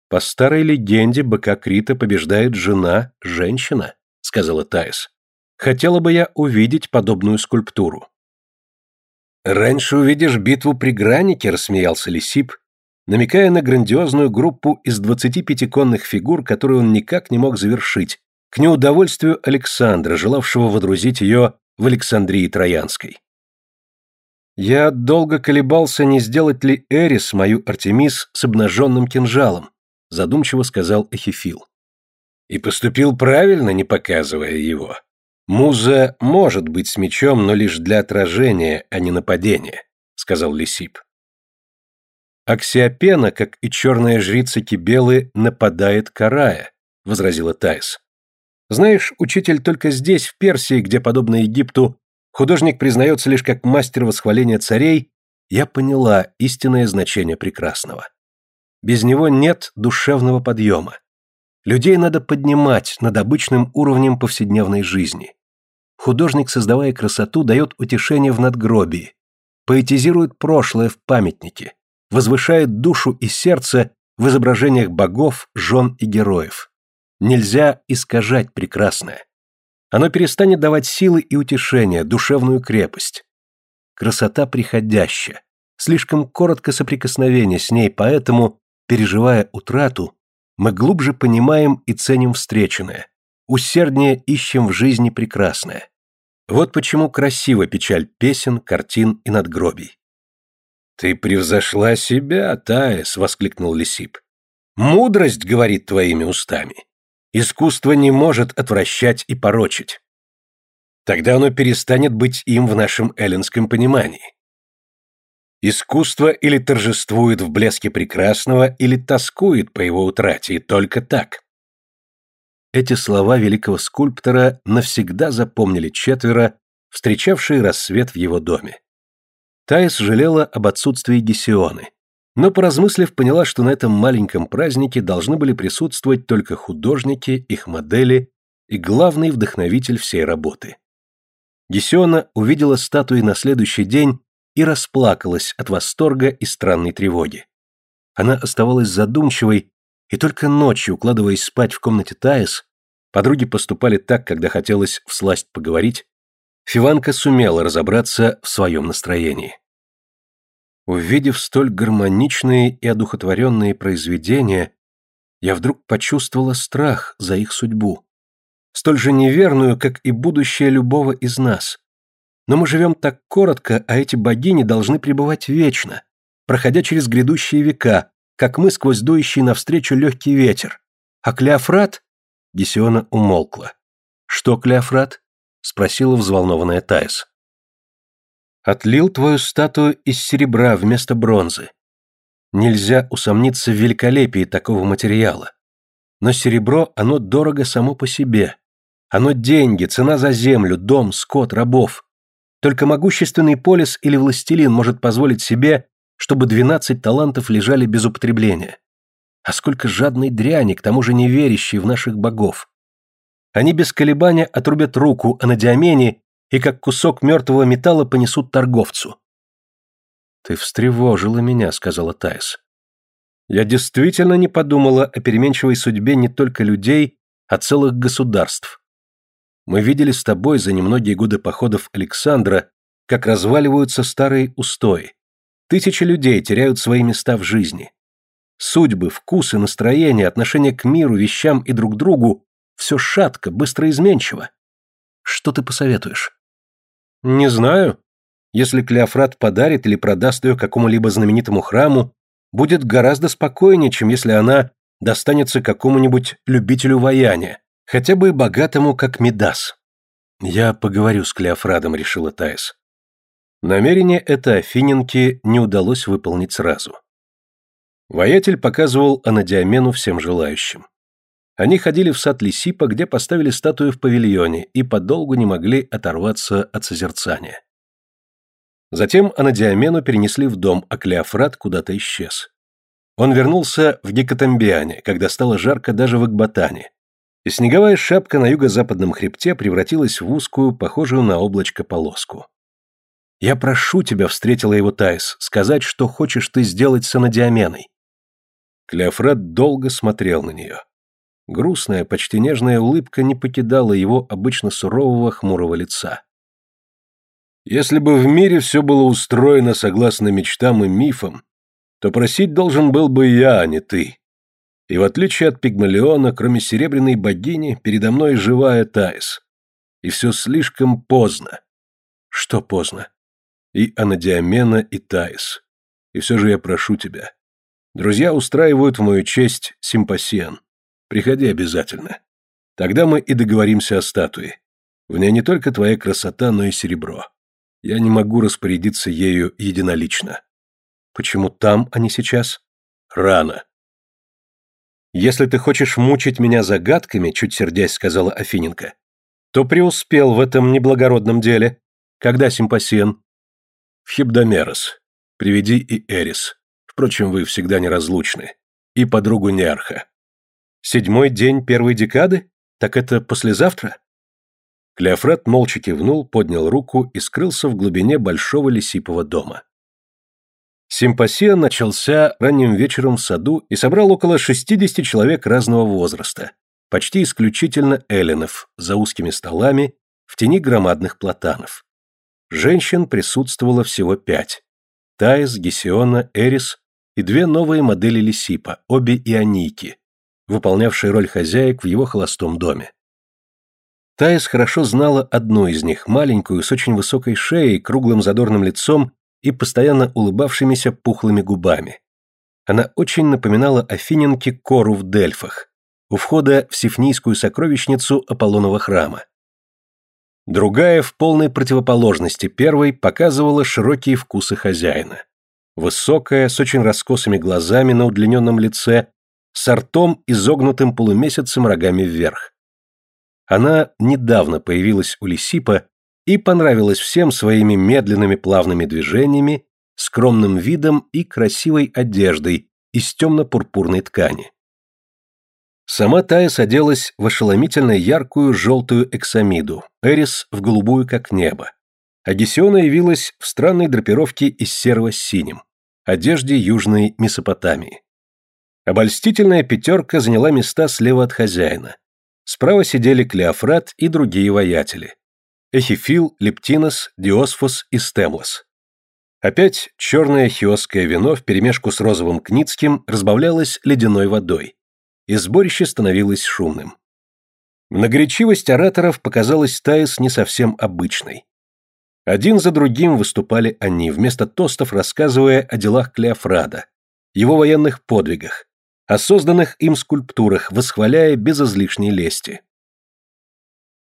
По старой легенде быка Крита побеждает жена, женщина, сказала Таис. «Хотела бы я увидеть подобную скульптуру». «Раньше увидишь битву при Гранике», — рассмеялся Лисип, намекая на грандиозную группу из 25 конных фигур, которую он никак не мог завершить, к неудовольствию Александра, желавшего водрузить ее в Александрии Троянской. Я долго колебался, не сделать ли Эрис мою Артемис с обнаженным кинжалом, задумчиво сказал Эхифил. И поступил правильно, не показывая его. Муза может быть с мечом, но лишь для отражения, а не нападения, сказал Лисип. Аксиопена, как и черная жрица Кибелы, нападает карая, возразила Тайс. Знаешь, учитель, только здесь, в Персии, где, подобно Египту, художник признается лишь как мастер восхваления царей, я поняла истинное значение прекрасного. Без него нет душевного подъема. Людей надо поднимать над обычным уровнем повседневной жизни. Художник, создавая красоту, дает утешение в надгробии, поэтизирует прошлое в памятнике, возвышает душу и сердце в изображениях богов, жен и героев. Нельзя искажать прекрасное. Оно перестанет давать силы и утешения, душевную крепость. Красота приходящая, слишком коротко соприкосновение с ней, поэтому, переживая утрату, мы глубже понимаем и ценим встреченное, усерднее ищем в жизни прекрасное. Вот почему красива печаль песен, картин и надгробий. «Ты превзошла себя, Таис!» — воскликнул Лисип. «Мудрость говорит твоими устами. Искусство не может отвращать и порочить. Тогда оно перестанет быть им в нашем эллинском понимании. Искусство или торжествует в блеске прекрасного, или тоскует по его утрате, и только так. Эти слова великого скульптора навсегда запомнили четверо, встречавшие рассвет в его доме. Таис жалела об отсутствии Гесионы но, поразмыслив, поняла, что на этом маленьком празднике должны были присутствовать только художники, их модели и главный вдохновитель всей работы. Гесиона увидела статуи на следующий день и расплакалась от восторга и странной тревоги. Она оставалась задумчивой, и только ночью, укладываясь спать в комнате Таис, подруги поступали так, когда хотелось всласть поговорить, Фиванка сумела разобраться в своем настроении. Увидев столь гармоничные и одухотворенные произведения, я вдруг почувствовала страх за их судьбу, столь же неверную, как и будущее любого из нас. Но мы живем так коротко, а эти богини должны пребывать вечно, проходя через грядущие века, как мы сквозь дующий навстречу легкий ветер. А Клеофрат... Гесиона умолкла. «Что, Клеофрат?» — спросила взволнованная Таис. Отлил твою статую из серебра вместо бронзы. Нельзя усомниться в великолепии такого материала. Но серебро, оно дорого само по себе. Оно деньги, цена за землю, дом, скот, рабов. Только могущественный полис или властелин может позволить себе, чтобы двенадцать талантов лежали без употребления. А сколько жадной дряни, к тому же не верящей в наших богов. Они без колебания отрубят руку, а на Диамене и как кусок мертвого металла понесут торговцу. «Ты встревожила меня», — сказала Тайс. «Я действительно не подумала о переменчивой судьбе не только людей, а целых государств. Мы видели с тобой за немногие годы походов Александра, как разваливаются старые устои. Тысячи людей теряют свои места в жизни. Судьбы, вкусы, настроения, отношения к миру, вещам и друг другу – все шатко, быстро изменчиво. Что ты посоветуешь? Не знаю. Если Клеофрат подарит или продаст ее какому-либо знаменитому храму, будет гораздо спокойнее, чем если она достанется какому-нибудь любителю ваяния, хотя бы богатому, как Медас. Я поговорю с Клеофрадом, решила Таис. Намерение это Афиненке не удалось выполнить сразу. Воятель показывал Анадиамену всем желающим. Они ходили в сад Лисипа, где поставили статую в павильоне и подолгу не могли оторваться от созерцания. Затем Анадиамену перенесли в дом, а Клеофрат куда-то исчез. Он вернулся в Гекатамбиане, когда стало жарко даже в Экбатане, и снеговая шапка на юго-западном хребте превратилась в узкую, похожую на облачко полоску. «Я прошу тебя», — встретила его Таис, — «сказать, что хочешь ты сделать с Анадиаменой». Клеофрат долго смотрел на нее. Грустная, почти нежная улыбка не покидала его обычно сурового хмурого лица. Если бы в мире все было устроено согласно мечтам и мифам, то просить должен был бы я, а не ты. И в отличие от Пигмалиона, кроме серебряной богини, передо мной живая Таис. И все слишком поздно. Что поздно? И Анадиамена, и Таис. И все же я прошу тебя. Друзья устраивают в мою честь симпосиан. Приходи обязательно. Тогда мы и договоримся о статуе. В ней не только твоя красота, но и серебро. Я не могу распорядиться ею единолично. Почему там, а не сейчас? Рано. Если ты хочешь мучить меня загадками, чуть сердясь сказала Афиненко, то преуспел в этом неблагородном деле. Когда симпосиен? В Хибдомерос. Приведи и Эрис. Впрочем, вы всегда неразлучны. И подругу Неарха. Седьмой день первой декады? Так это послезавтра? Клеофрат молча кивнул, поднял руку и скрылся в глубине большого лисипового дома. Симпосия начался ранним вечером в саду и собрал около 60 человек разного возраста, почти исключительно эллинов, за узкими столами, в тени громадных платанов. Женщин присутствовало всего пять. Таис, Гесиона, Эрис и две новые модели Лисипа, обе ионийки, выполнявшие роль хозяек в его холостом доме. Таис хорошо знала одну из них, маленькую, с очень высокой шеей, круглым задорным лицом и постоянно улыбавшимися пухлыми губами. Она очень напоминала афиненке Кору в Дельфах, у входа в Сифнийскую сокровищницу Аполлонова храма. Другая, в полной противоположности первой, показывала широкие вкусы хозяина. Высокая, с очень раскосыми глазами на удлиненном лице, с ртом, изогнутым полумесяцем рогами вверх. Она недавно появилась у Лисипа и понравилась всем своими медленными плавными движениями, скромным видом и красивой одеждой из темно-пурпурной ткани. Сама Таис оделась в ошеломительно яркую желтую эксамиду, Эрис в голубую как небо. Одиссиона явилась в странной драпировке из серого с синим, одежде южной Месопотамии. Обольстительная пятерка заняла места слева от хозяина. Справа сидели Клеофрат и другие воятели. Эхифил, Лептинос, Диосфос и Стемлос. Опять черное хиосское вино вперемешку с розовым кницким разбавлялось ледяной водой, и сборище становилось шумным. Многоречивость ораторов показалась Таис не совсем обычной. Один за другим выступали они, вместо тостов рассказывая о делах Клеофрада, его военных подвигах, о созданных им скульптурах, восхваляя без излишней лести.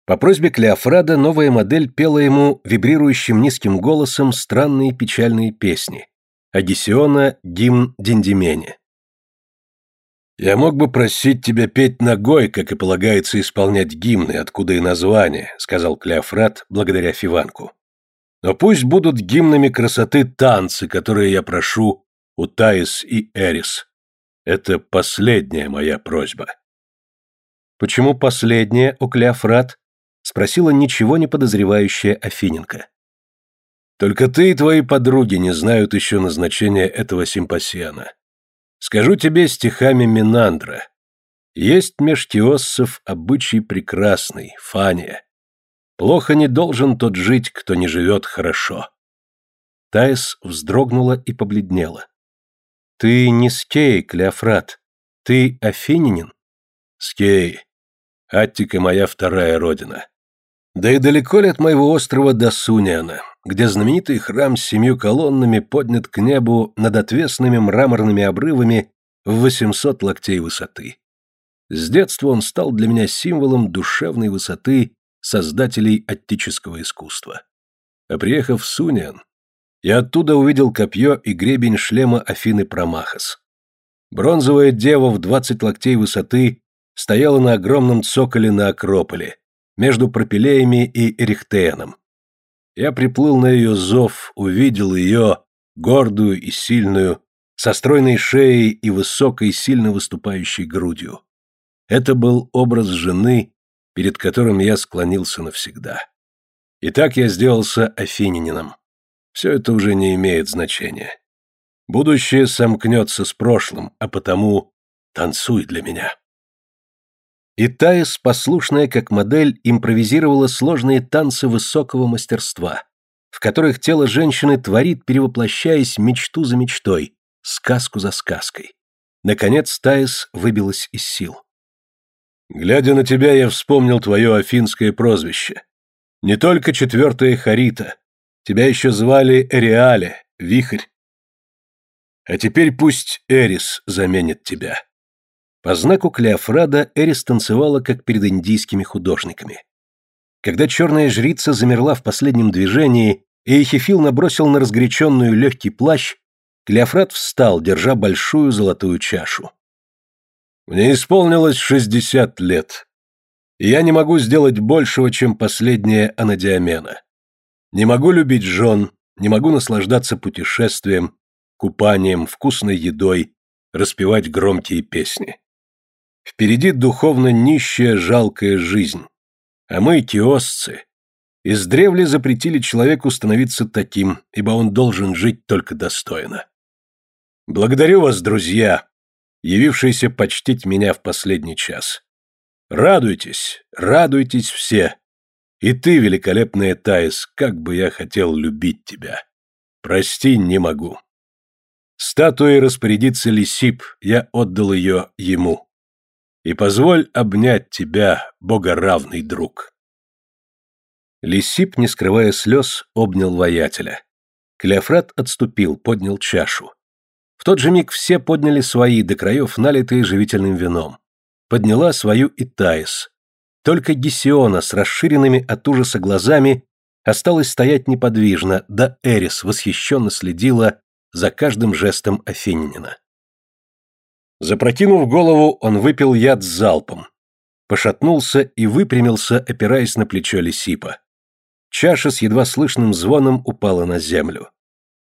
По просьбе Клеофрада новая модель пела ему вибрирующим низким голосом странные печальные песни. Одиссиона гимн Диндимене. «Я мог бы просить тебя петь ногой, как и полагается исполнять гимны, откуда и название», сказал Клеофрат благодаря Фиванку. «Но пусть будут гимнами красоты танцы, которые я прошу у Таис и Эрис. Это последняя моя просьба». «Почему последняя, о Клеофрат?» спросила ничего не подозревающая Афиненко. Только ты и твои подруги не знают еще назначения этого симпосиана. Скажу тебе стихами Минандра. Есть меж теоссов обычай прекрасный, Фания. Плохо не должен тот жить, кто не живет хорошо. Таис вздрогнула и побледнела. Ты не Скей, Клеофрат. Ты афининин? Скей. Аттика моя вторая родина. Да и далеко ли от моего острова до Суниана, где знаменитый храм с семью колоннами поднят к небу над отвесными мраморными обрывами в 800 локтей высоты. С детства он стал для меня символом душевной высоты создателей аттического искусства. А приехав в Суниан, я оттуда увидел копье и гребень шлема Афины Промахас. Бронзовая дева в 20 локтей высоты стояла на огромном цоколе на Акрополе, между Пропилеями и Эрихтеаном. Я приплыл на ее зов, увидел ее, гордую и сильную, со стройной шеей и высокой, сильно выступающей грудью. Это был образ жены, перед которым я склонился навсегда. И так я сделался афининином. Все это уже не имеет значения. Будущее сомкнется с прошлым, а потому танцуй для меня. И Таис, послушная как модель, импровизировала сложные танцы высокого мастерства, в которых тело женщины творит, перевоплощаясь мечту за мечтой, сказку за сказкой. Наконец Таис выбилась из сил. «Глядя на тебя, я вспомнил твое афинское прозвище. Не только четвертая Харита. Тебя еще звали Эриале, Вихрь. А теперь пусть Эрис заменит тебя». По знаку Клеофрада Эрис танцевала, как перед индийскими художниками. Когда черная жрица замерла в последнем движении, и Эхифил набросил на разгоряченную легкий плащ, Клеофрад встал, держа большую золотую чашу. «Мне исполнилось шестьдесят лет, и я не могу сделать большего, чем последняя Анадиамена. Не могу любить жен, не могу наслаждаться путешествием, купанием, вкусной едой, распевать громкие песни. Впереди духовно нищая, жалкая жизнь. А мы, киосцы, издревле запретили человеку становиться таким, ибо он должен жить только достойно. Благодарю вас, друзья, явившиеся почтить меня в последний час. Радуйтесь, радуйтесь все. И ты, великолепная Таис, как бы я хотел любить тебя. Прости, не могу. Статуей распорядится Лисип, я отдал ее ему и позволь обнять тебя, богоравный друг. Лисип, не скрывая слез, обнял воятеля. Клеофрат отступил, поднял чашу. В тот же миг все подняли свои, до краев налитые живительным вином. Подняла свою и Таис. Только Гесиона с расширенными от ужаса глазами осталась стоять неподвижно, да Эрис восхищенно следила за каждым жестом Афининина. Запрокинув голову, он выпил яд с залпом. Пошатнулся и выпрямился, опираясь на плечо Лисипа. Чаша с едва слышным звоном упала на землю.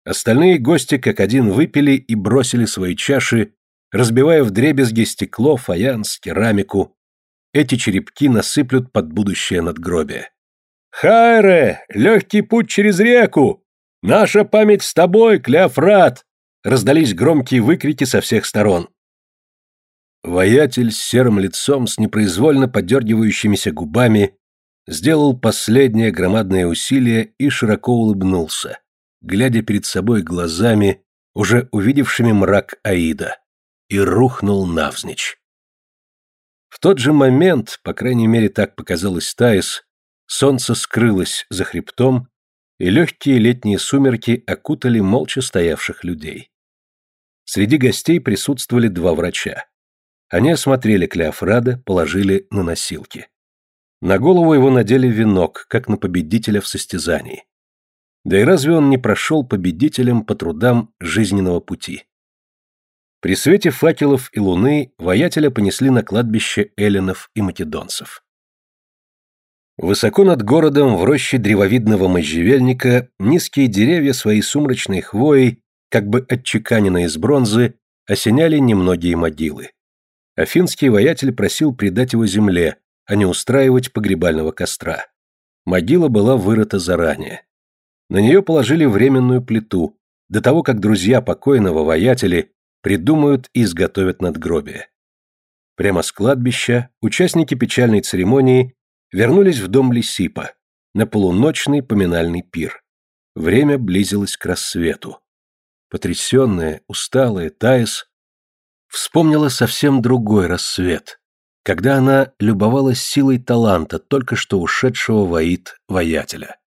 Остальные гости как один выпили и бросили свои чаши, разбивая вдребезги стекло, фаянс, керамику. Эти черепки насыплют под будущее надгробие. «Хайре! Легкий путь через реку! Наша память с тобой, Клеофрат!» Раздались громкие выкрики со всех сторон. Воятель с серым лицом, с непроизвольно подергивающимися губами, сделал последнее громадное усилие и широко улыбнулся, глядя перед собой глазами, уже увидевшими мрак Аида, и рухнул навзничь. Тот же момент, по крайней мере так показалось Таис, солнце скрылось за хребтом, и легкие летние сумерки окутали молча стоявших людей. Среди гостей присутствовали два врача. Они осмотрели Клеофрада, положили на носилки. На голову его надели венок, как на победителя в состязании. Да и разве он не прошел победителем по трудам жизненного пути? При свете факелов и луны воятеля понесли на кладбище эллинов и македонцев. Высоко над городом, в роще древовидного можжевельника, низкие деревья своей сумрачной хвоей, как бы отчеканенные из бронзы, осеняли немногие могилы. Афинский воятель просил предать его земле, а не устраивать погребального костра. Могила была вырыта заранее. На нее положили временную плиту, до того, как друзья покойного воятели придумают и изготовят надгробие. Прямо с кладбища участники печальной церемонии вернулись в дом Лисипа на полуночный поминальный пир. Время близилось к рассвету. Потрясенная, усталая Таис вспомнила совсем другой рассвет, когда она любовалась силой таланта только что ушедшего воит воятеля.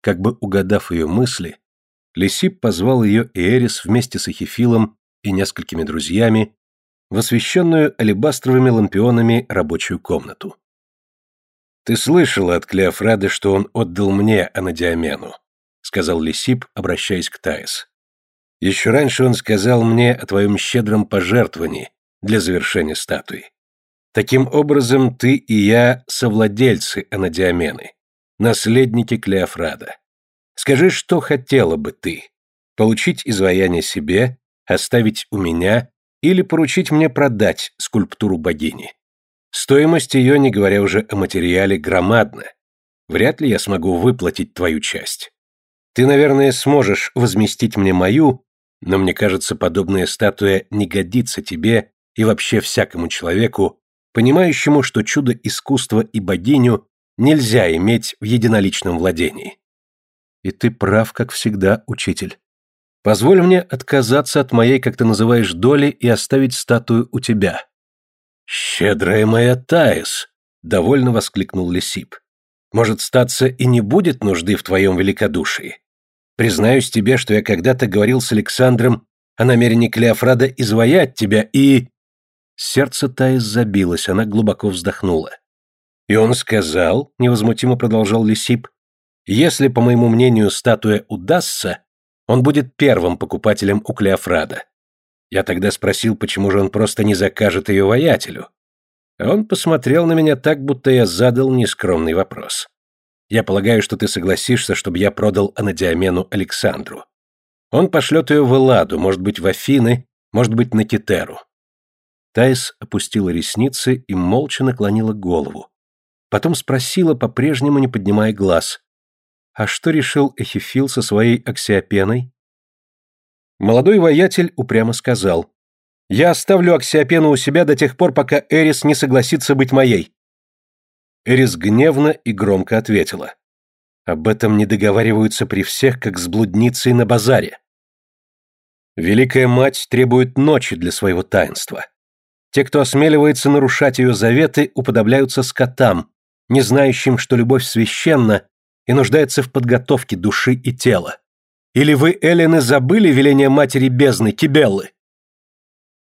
Как бы угадав ее мысли, Лисип позвал ее и Эрис вместе с Эхифилом и несколькими друзьями в освещенную алебастровыми лампионами рабочую комнату. «Ты слышала от Клеофрада, что он отдал мне Анадиамену», — сказал Лисип, обращаясь к Таис. Еще раньше он сказал мне о твоем щедром пожертвовании для завершения статуи. Таким образом, ты и я совладельцы Анадиамены, наследники Клеофрада. Скажи, что хотела бы ты? Получить изваяние себе, оставить у меня или поручить мне продать скульптуру богини? Стоимость ее, не говоря уже о материале, громадна. Вряд ли я смогу выплатить твою часть. Ты, наверное, сможешь возместить мне мою, но мне кажется, подобная статуя не годится тебе и вообще всякому человеку, понимающему, что чудо искусства и богиню нельзя иметь в единоличном владении. И ты прав, как всегда, учитель. Позволь мне отказаться от моей, как ты называешь, доли и оставить статую у тебя. Щедрая моя Таис, довольно воскликнул Лисип. Может, статься и не будет нужды в твоем великодушии. Признаюсь тебе, что я когда-то говорил с Александром о намерении Клеофрада изваять тебя и... Сердце Таис забилось, она глубоко вздохнула. И он сказал, невозмутимо продолжал Лисип, если, по моему мнению, статуя удастся, он будет первым покупателем у Клеофрада. Я тогда спросил, почему же он просто не закажет ее воятелю. А он посмотрел на меня так, будто я задал нескромный вопрос. Я полагаю, что ты согласишься, чтобы я продал Анадиамену Александру. Он пошлет ее в Элладу, может быть, в Афины, может быть, на Китеру. Таис опустила ресницы и молча наклонила голову. Потом спросила, по-прежнему не поднимая глаз. А что решил Эхифил со своей аксиопеной? Молодой воятель упрямо сказал. «Я оставлю аксиопену у себя до тех пор, пока Эрис не согласится быть моей». Эрис гневно и громко ответила. «Об этом не договариваются при всех, как с блудницей на базаре. Великая мать требует ночи для своего таинства. Те, кто осмеливается нарушать ее заветы, уподобляются скотам, не знающим, что любовь священна и нуждается в подготовке души и тела. Или вы, Эллины, забыли веление матери бездны, Кибеллы?»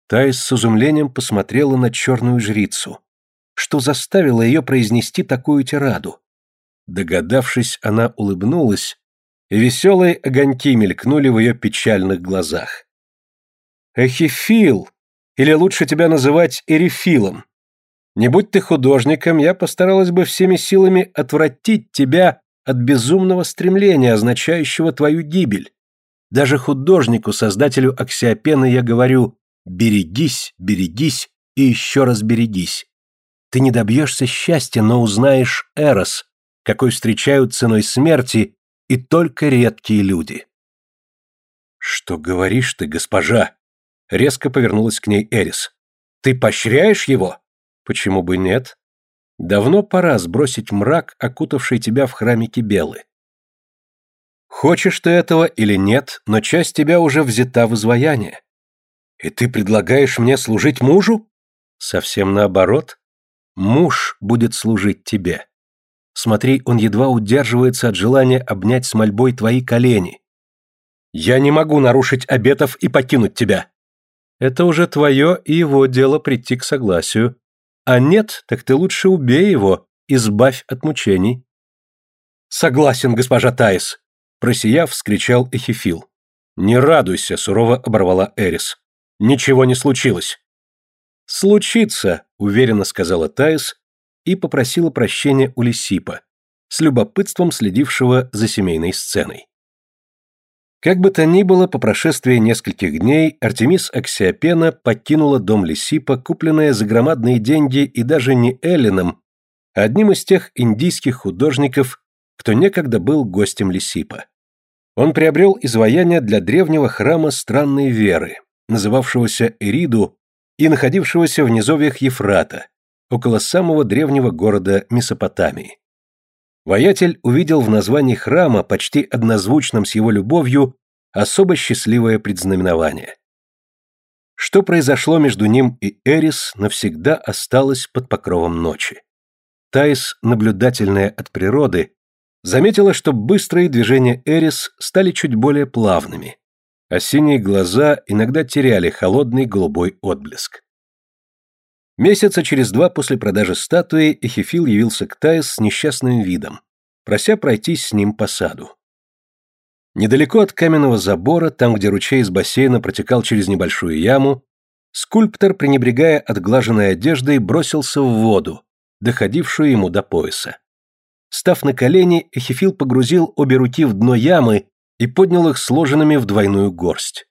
Таис с изумлением посмотрела на черную жрицу. Что заставило ее произнести такую тираду? Догадавшись, она улыбнулась, и веселые огоньки мелькнули в ее печальных глазах. «Эхифил! Или лучше тебя называть Эрифилом? Не будь ты художником, я постаралась бы всеми силами отвратить тебя от безумного стремления, означающего твою гибель. Даже художнику, создателю Аксиопены, я говорю «берегись, берегись и еще раз берегись». Ты не добьешься счастья, но узнаешь Эрос, какой встречают ценой смерти и только редкие люди. «Что говоришь ты, госпожа?» Резко повернулась к ней Эрис. «Ты поощряешь его?» «Почему бы нет?» Давно пора сбросить мрак, окутавший тебя в храме Кибелы. Хочешь ты этого или нет, но часть тебя уже взята в изваяние. И ты предлагаешь мне служить мужу? Совсем наоборот. Муж будет служить тебе. Смотри, он едва удерживается от желания обнять с мольбой твои колени. Я не могу нарушить обетов и покинуть тебя. Это уже твое и его дело прийти к согласию. А нет, так ты лучше убей его, избавь от мучений. Согласен, госпожа Таис, просияв, вскричал Эхифил. Не радуйся, сурово оборвала Эрис. Ничего не случилось. Случится, уверенно сказала Таис и попросила прощения у Лисипа, с любопытством следившего за семейной сценой. Как бы то ни было, по прошествии нескольких дней Артемис Аксиопена покинула дом Лисипа, купленная за громадные деньги и даже не Эллином, а одним из тех индийских художников, кто некогда был гостем Лисипа. Он приобрел изваяние для древнего храма странной веры, называвшегося Эриду и находившегося в низовьях Ефрата, около самого древнего города Месопотамии. Воятель увидел в названии храма, почти однозвучном с его любовью, особо счастливое предзнаменование. Что произошло между ним и Эрис, навсегда осталось под покровом ночи. Таис, наблюдательная от природы, заметила, что быстрые движения Эрис стали чуть более плавными, а синие глаза иногда теряли холодный голубой отблеск. Месяца через два после продажи статуи Эхифил явился к Таис с несчастным видом, прося пройтись с ним по саду. Недалеко от каменного забора, там, где ручей из бассейна протекал через небольшую яму, скульптор, пренебрегая отглаженной одеждой, бросился в воду, доходившую ему до пояса. Став на колени, Эхифил погрузил обе руки в дно ямы и поднял их сложенными в двойную горсть.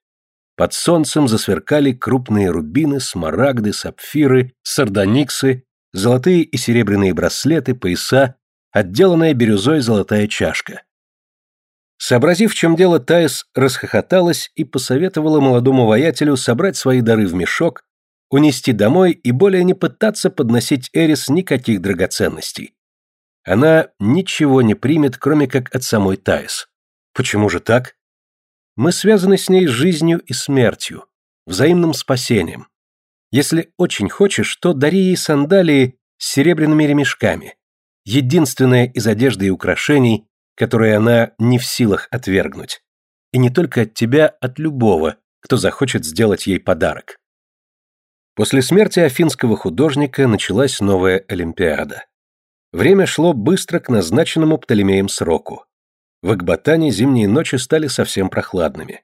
Под солнцем засверкали крупные рубины, смарагды, сапфиры, сардониксы, золотые и серебряные браслеты, пояса, отделанная бирюзой золотая чашка. Сообразив, в чем дело, Таис расхохоталась и посоветовала молодому воятелю собрать свои дары в мешок, унести домой и более не пытаться подносить Эрис никаких драгоценностей. Она ничего не примет, кроме как от самой Таис. Почему же так? Мы связаны с ней жизнью и смертью, взаимным спасением. Если очень хочешь, то дари ей сандалии с серебряными ремешками. Единственное из одежды и украшений, которое она не в силах отвергнуть. И не только от тебя, от любого, кто захочет сделать ей подарок. После смерти афинского художника началась новая Олимпиада. Время шло быстро к назначенному Птолемеем сроку. В Экбатане зимние ночи стали совсем прохладными.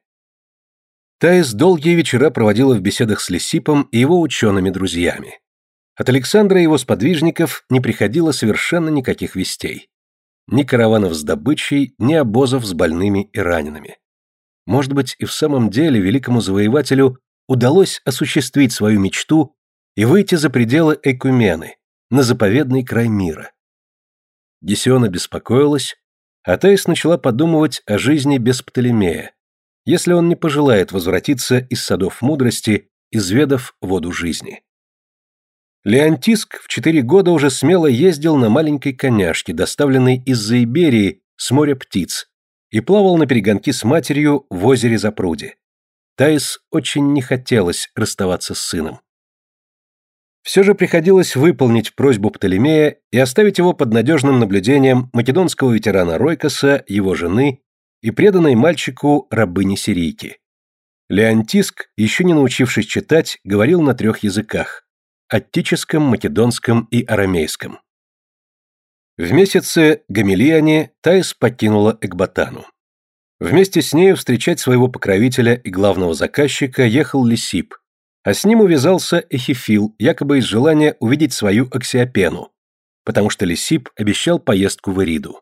Таис долгие вечера проводила в беседах с Лисипом и его учеными-друзьями. От Александра и его сподвижников не приходило совершенно никаких вестей. Ни караванов с добычей, ни обозов с больными и ранеными. Может быть, и в самом деле великому завоевателю удалось осуществить свою мечту и выйти за пределы Экумены, на заповедный край мира. Гесиона беспокоилась, а Таис начала подумывать о жизни без Птолемея, если он не пожелает возвратиться из садов мудрости, изведав воду жизни. Леонтиск в четыре года уже смело ездил на маленькой коняшке, доставленной из-за Иберии с моря птиц, и плавал на перегонки с матерью в озере Запруде. Таис очень не хотелось расставаться с сыном. Все же приходилось выполнить просьбу Птолемея и оставить его под надежным наблюдением македонского ветерана Ройкоса, его жены и преданной мальчику рабыни Сирийки. Леонтиск, еще не научившись читать, говорил на трех языках – аттическом, македонском и арамейском. В месяце Гамилиане Таис покинула Экбатану. Вместе с нею встречать своего покровителя и главного заказчика ехал Лисип, а с ним увязался Эхифил, якобы из желания увидеть свою Аксиопену, потому что Лисип обещал поездку в Эриду.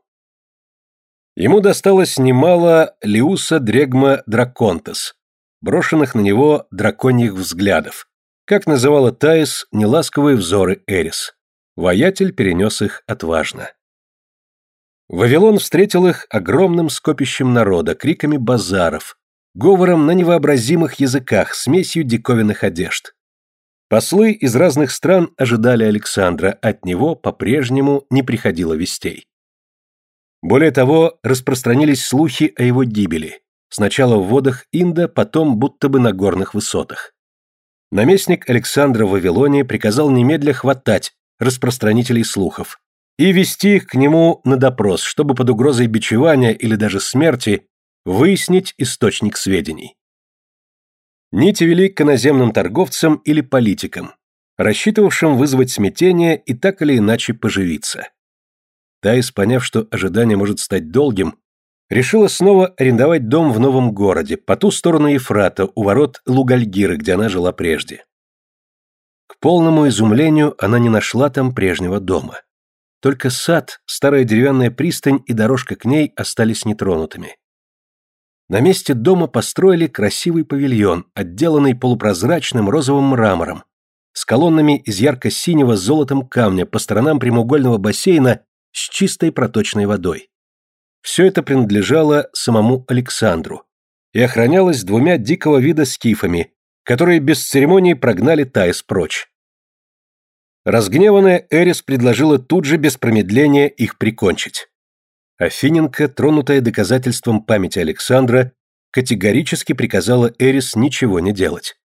Ему досталось немало Лиуса Дрегма Драконтес, брошенных на него драконьих взглядов, как называла Таис неласковые взоры Эрис. Воятель перенес их отважно. Вавилон встретил их огромным скопищем народа, криками базаров, говором на невообразимых языках, смесью диковинных одежд. Послы из разных стран ожидали Александра, от него по-прежнему не приходило вестей. Более того, распространились слухи о его гибели, сначала в водах Инда, потом будто бы на горных высотах. Наместник Александра в Вавилоне приказал немедля хватать распространителей слухов, и вести их к нему на допрос, чтобы под угрозой бичевания или даже смерти выяснить источник сведений. Нити вели к иноземным торговцам или политикам, рассчитывавшим вызвать смятение и так или иначе поживиться. Таис, поняв, что ожидание может стать долгим, решила снова арендовать дом в новом городе, по ту сторону Ефрата, у ворот Лугальгиры, где она жила прежде. К полному изумлению она не нашла там прежнего дома. Только сад, старая деревянная пристань и дорожка к ней остались нетронутыми. На месте дома построили красивый павильон, отделанный полупрозрачным розовым мрамором, с колоннами из ярко-синего золотом камня по сторонам прямоугольного бассейна с чистой проточной водой. Все это принадлежало самому Александру и охранялось двумя дикого вида скифами, которые без церемонии прогнали Таис прочь. Разгневанная Эрис предложила тут же без промедления их прикончить. Афиненко, тронутая доказательством памяти Александра, категорически приказала Эрис ничего не делать.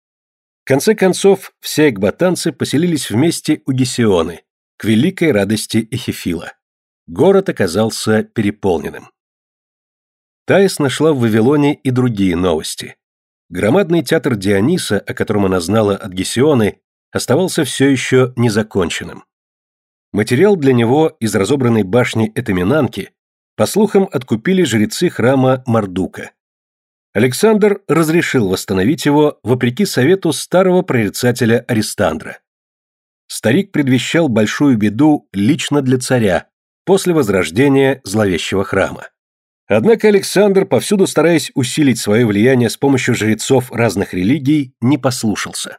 В конце концов, все экбатанцы поселились вместе у Гесионы, к великой радости Эхифила. Город оказался переполненным. Таис нашла в Вавилоне и другие новости. Громадный театр Диониса, о котором она знала от Гесионы, оставался все еще незаконченным. Материал для него из разобранной башни Этаминанки, по слухам, откупили жрецы храма Мардука. Александр разрешил восстановить его вопреки совету старого прорицателя Аристандра. Старик предвещал большую беду лично для царя после возрождения зловещего храма. Однако Александр, повсюду стараясь усилить свое влияние с помощью жрецов разных религий, не послушался.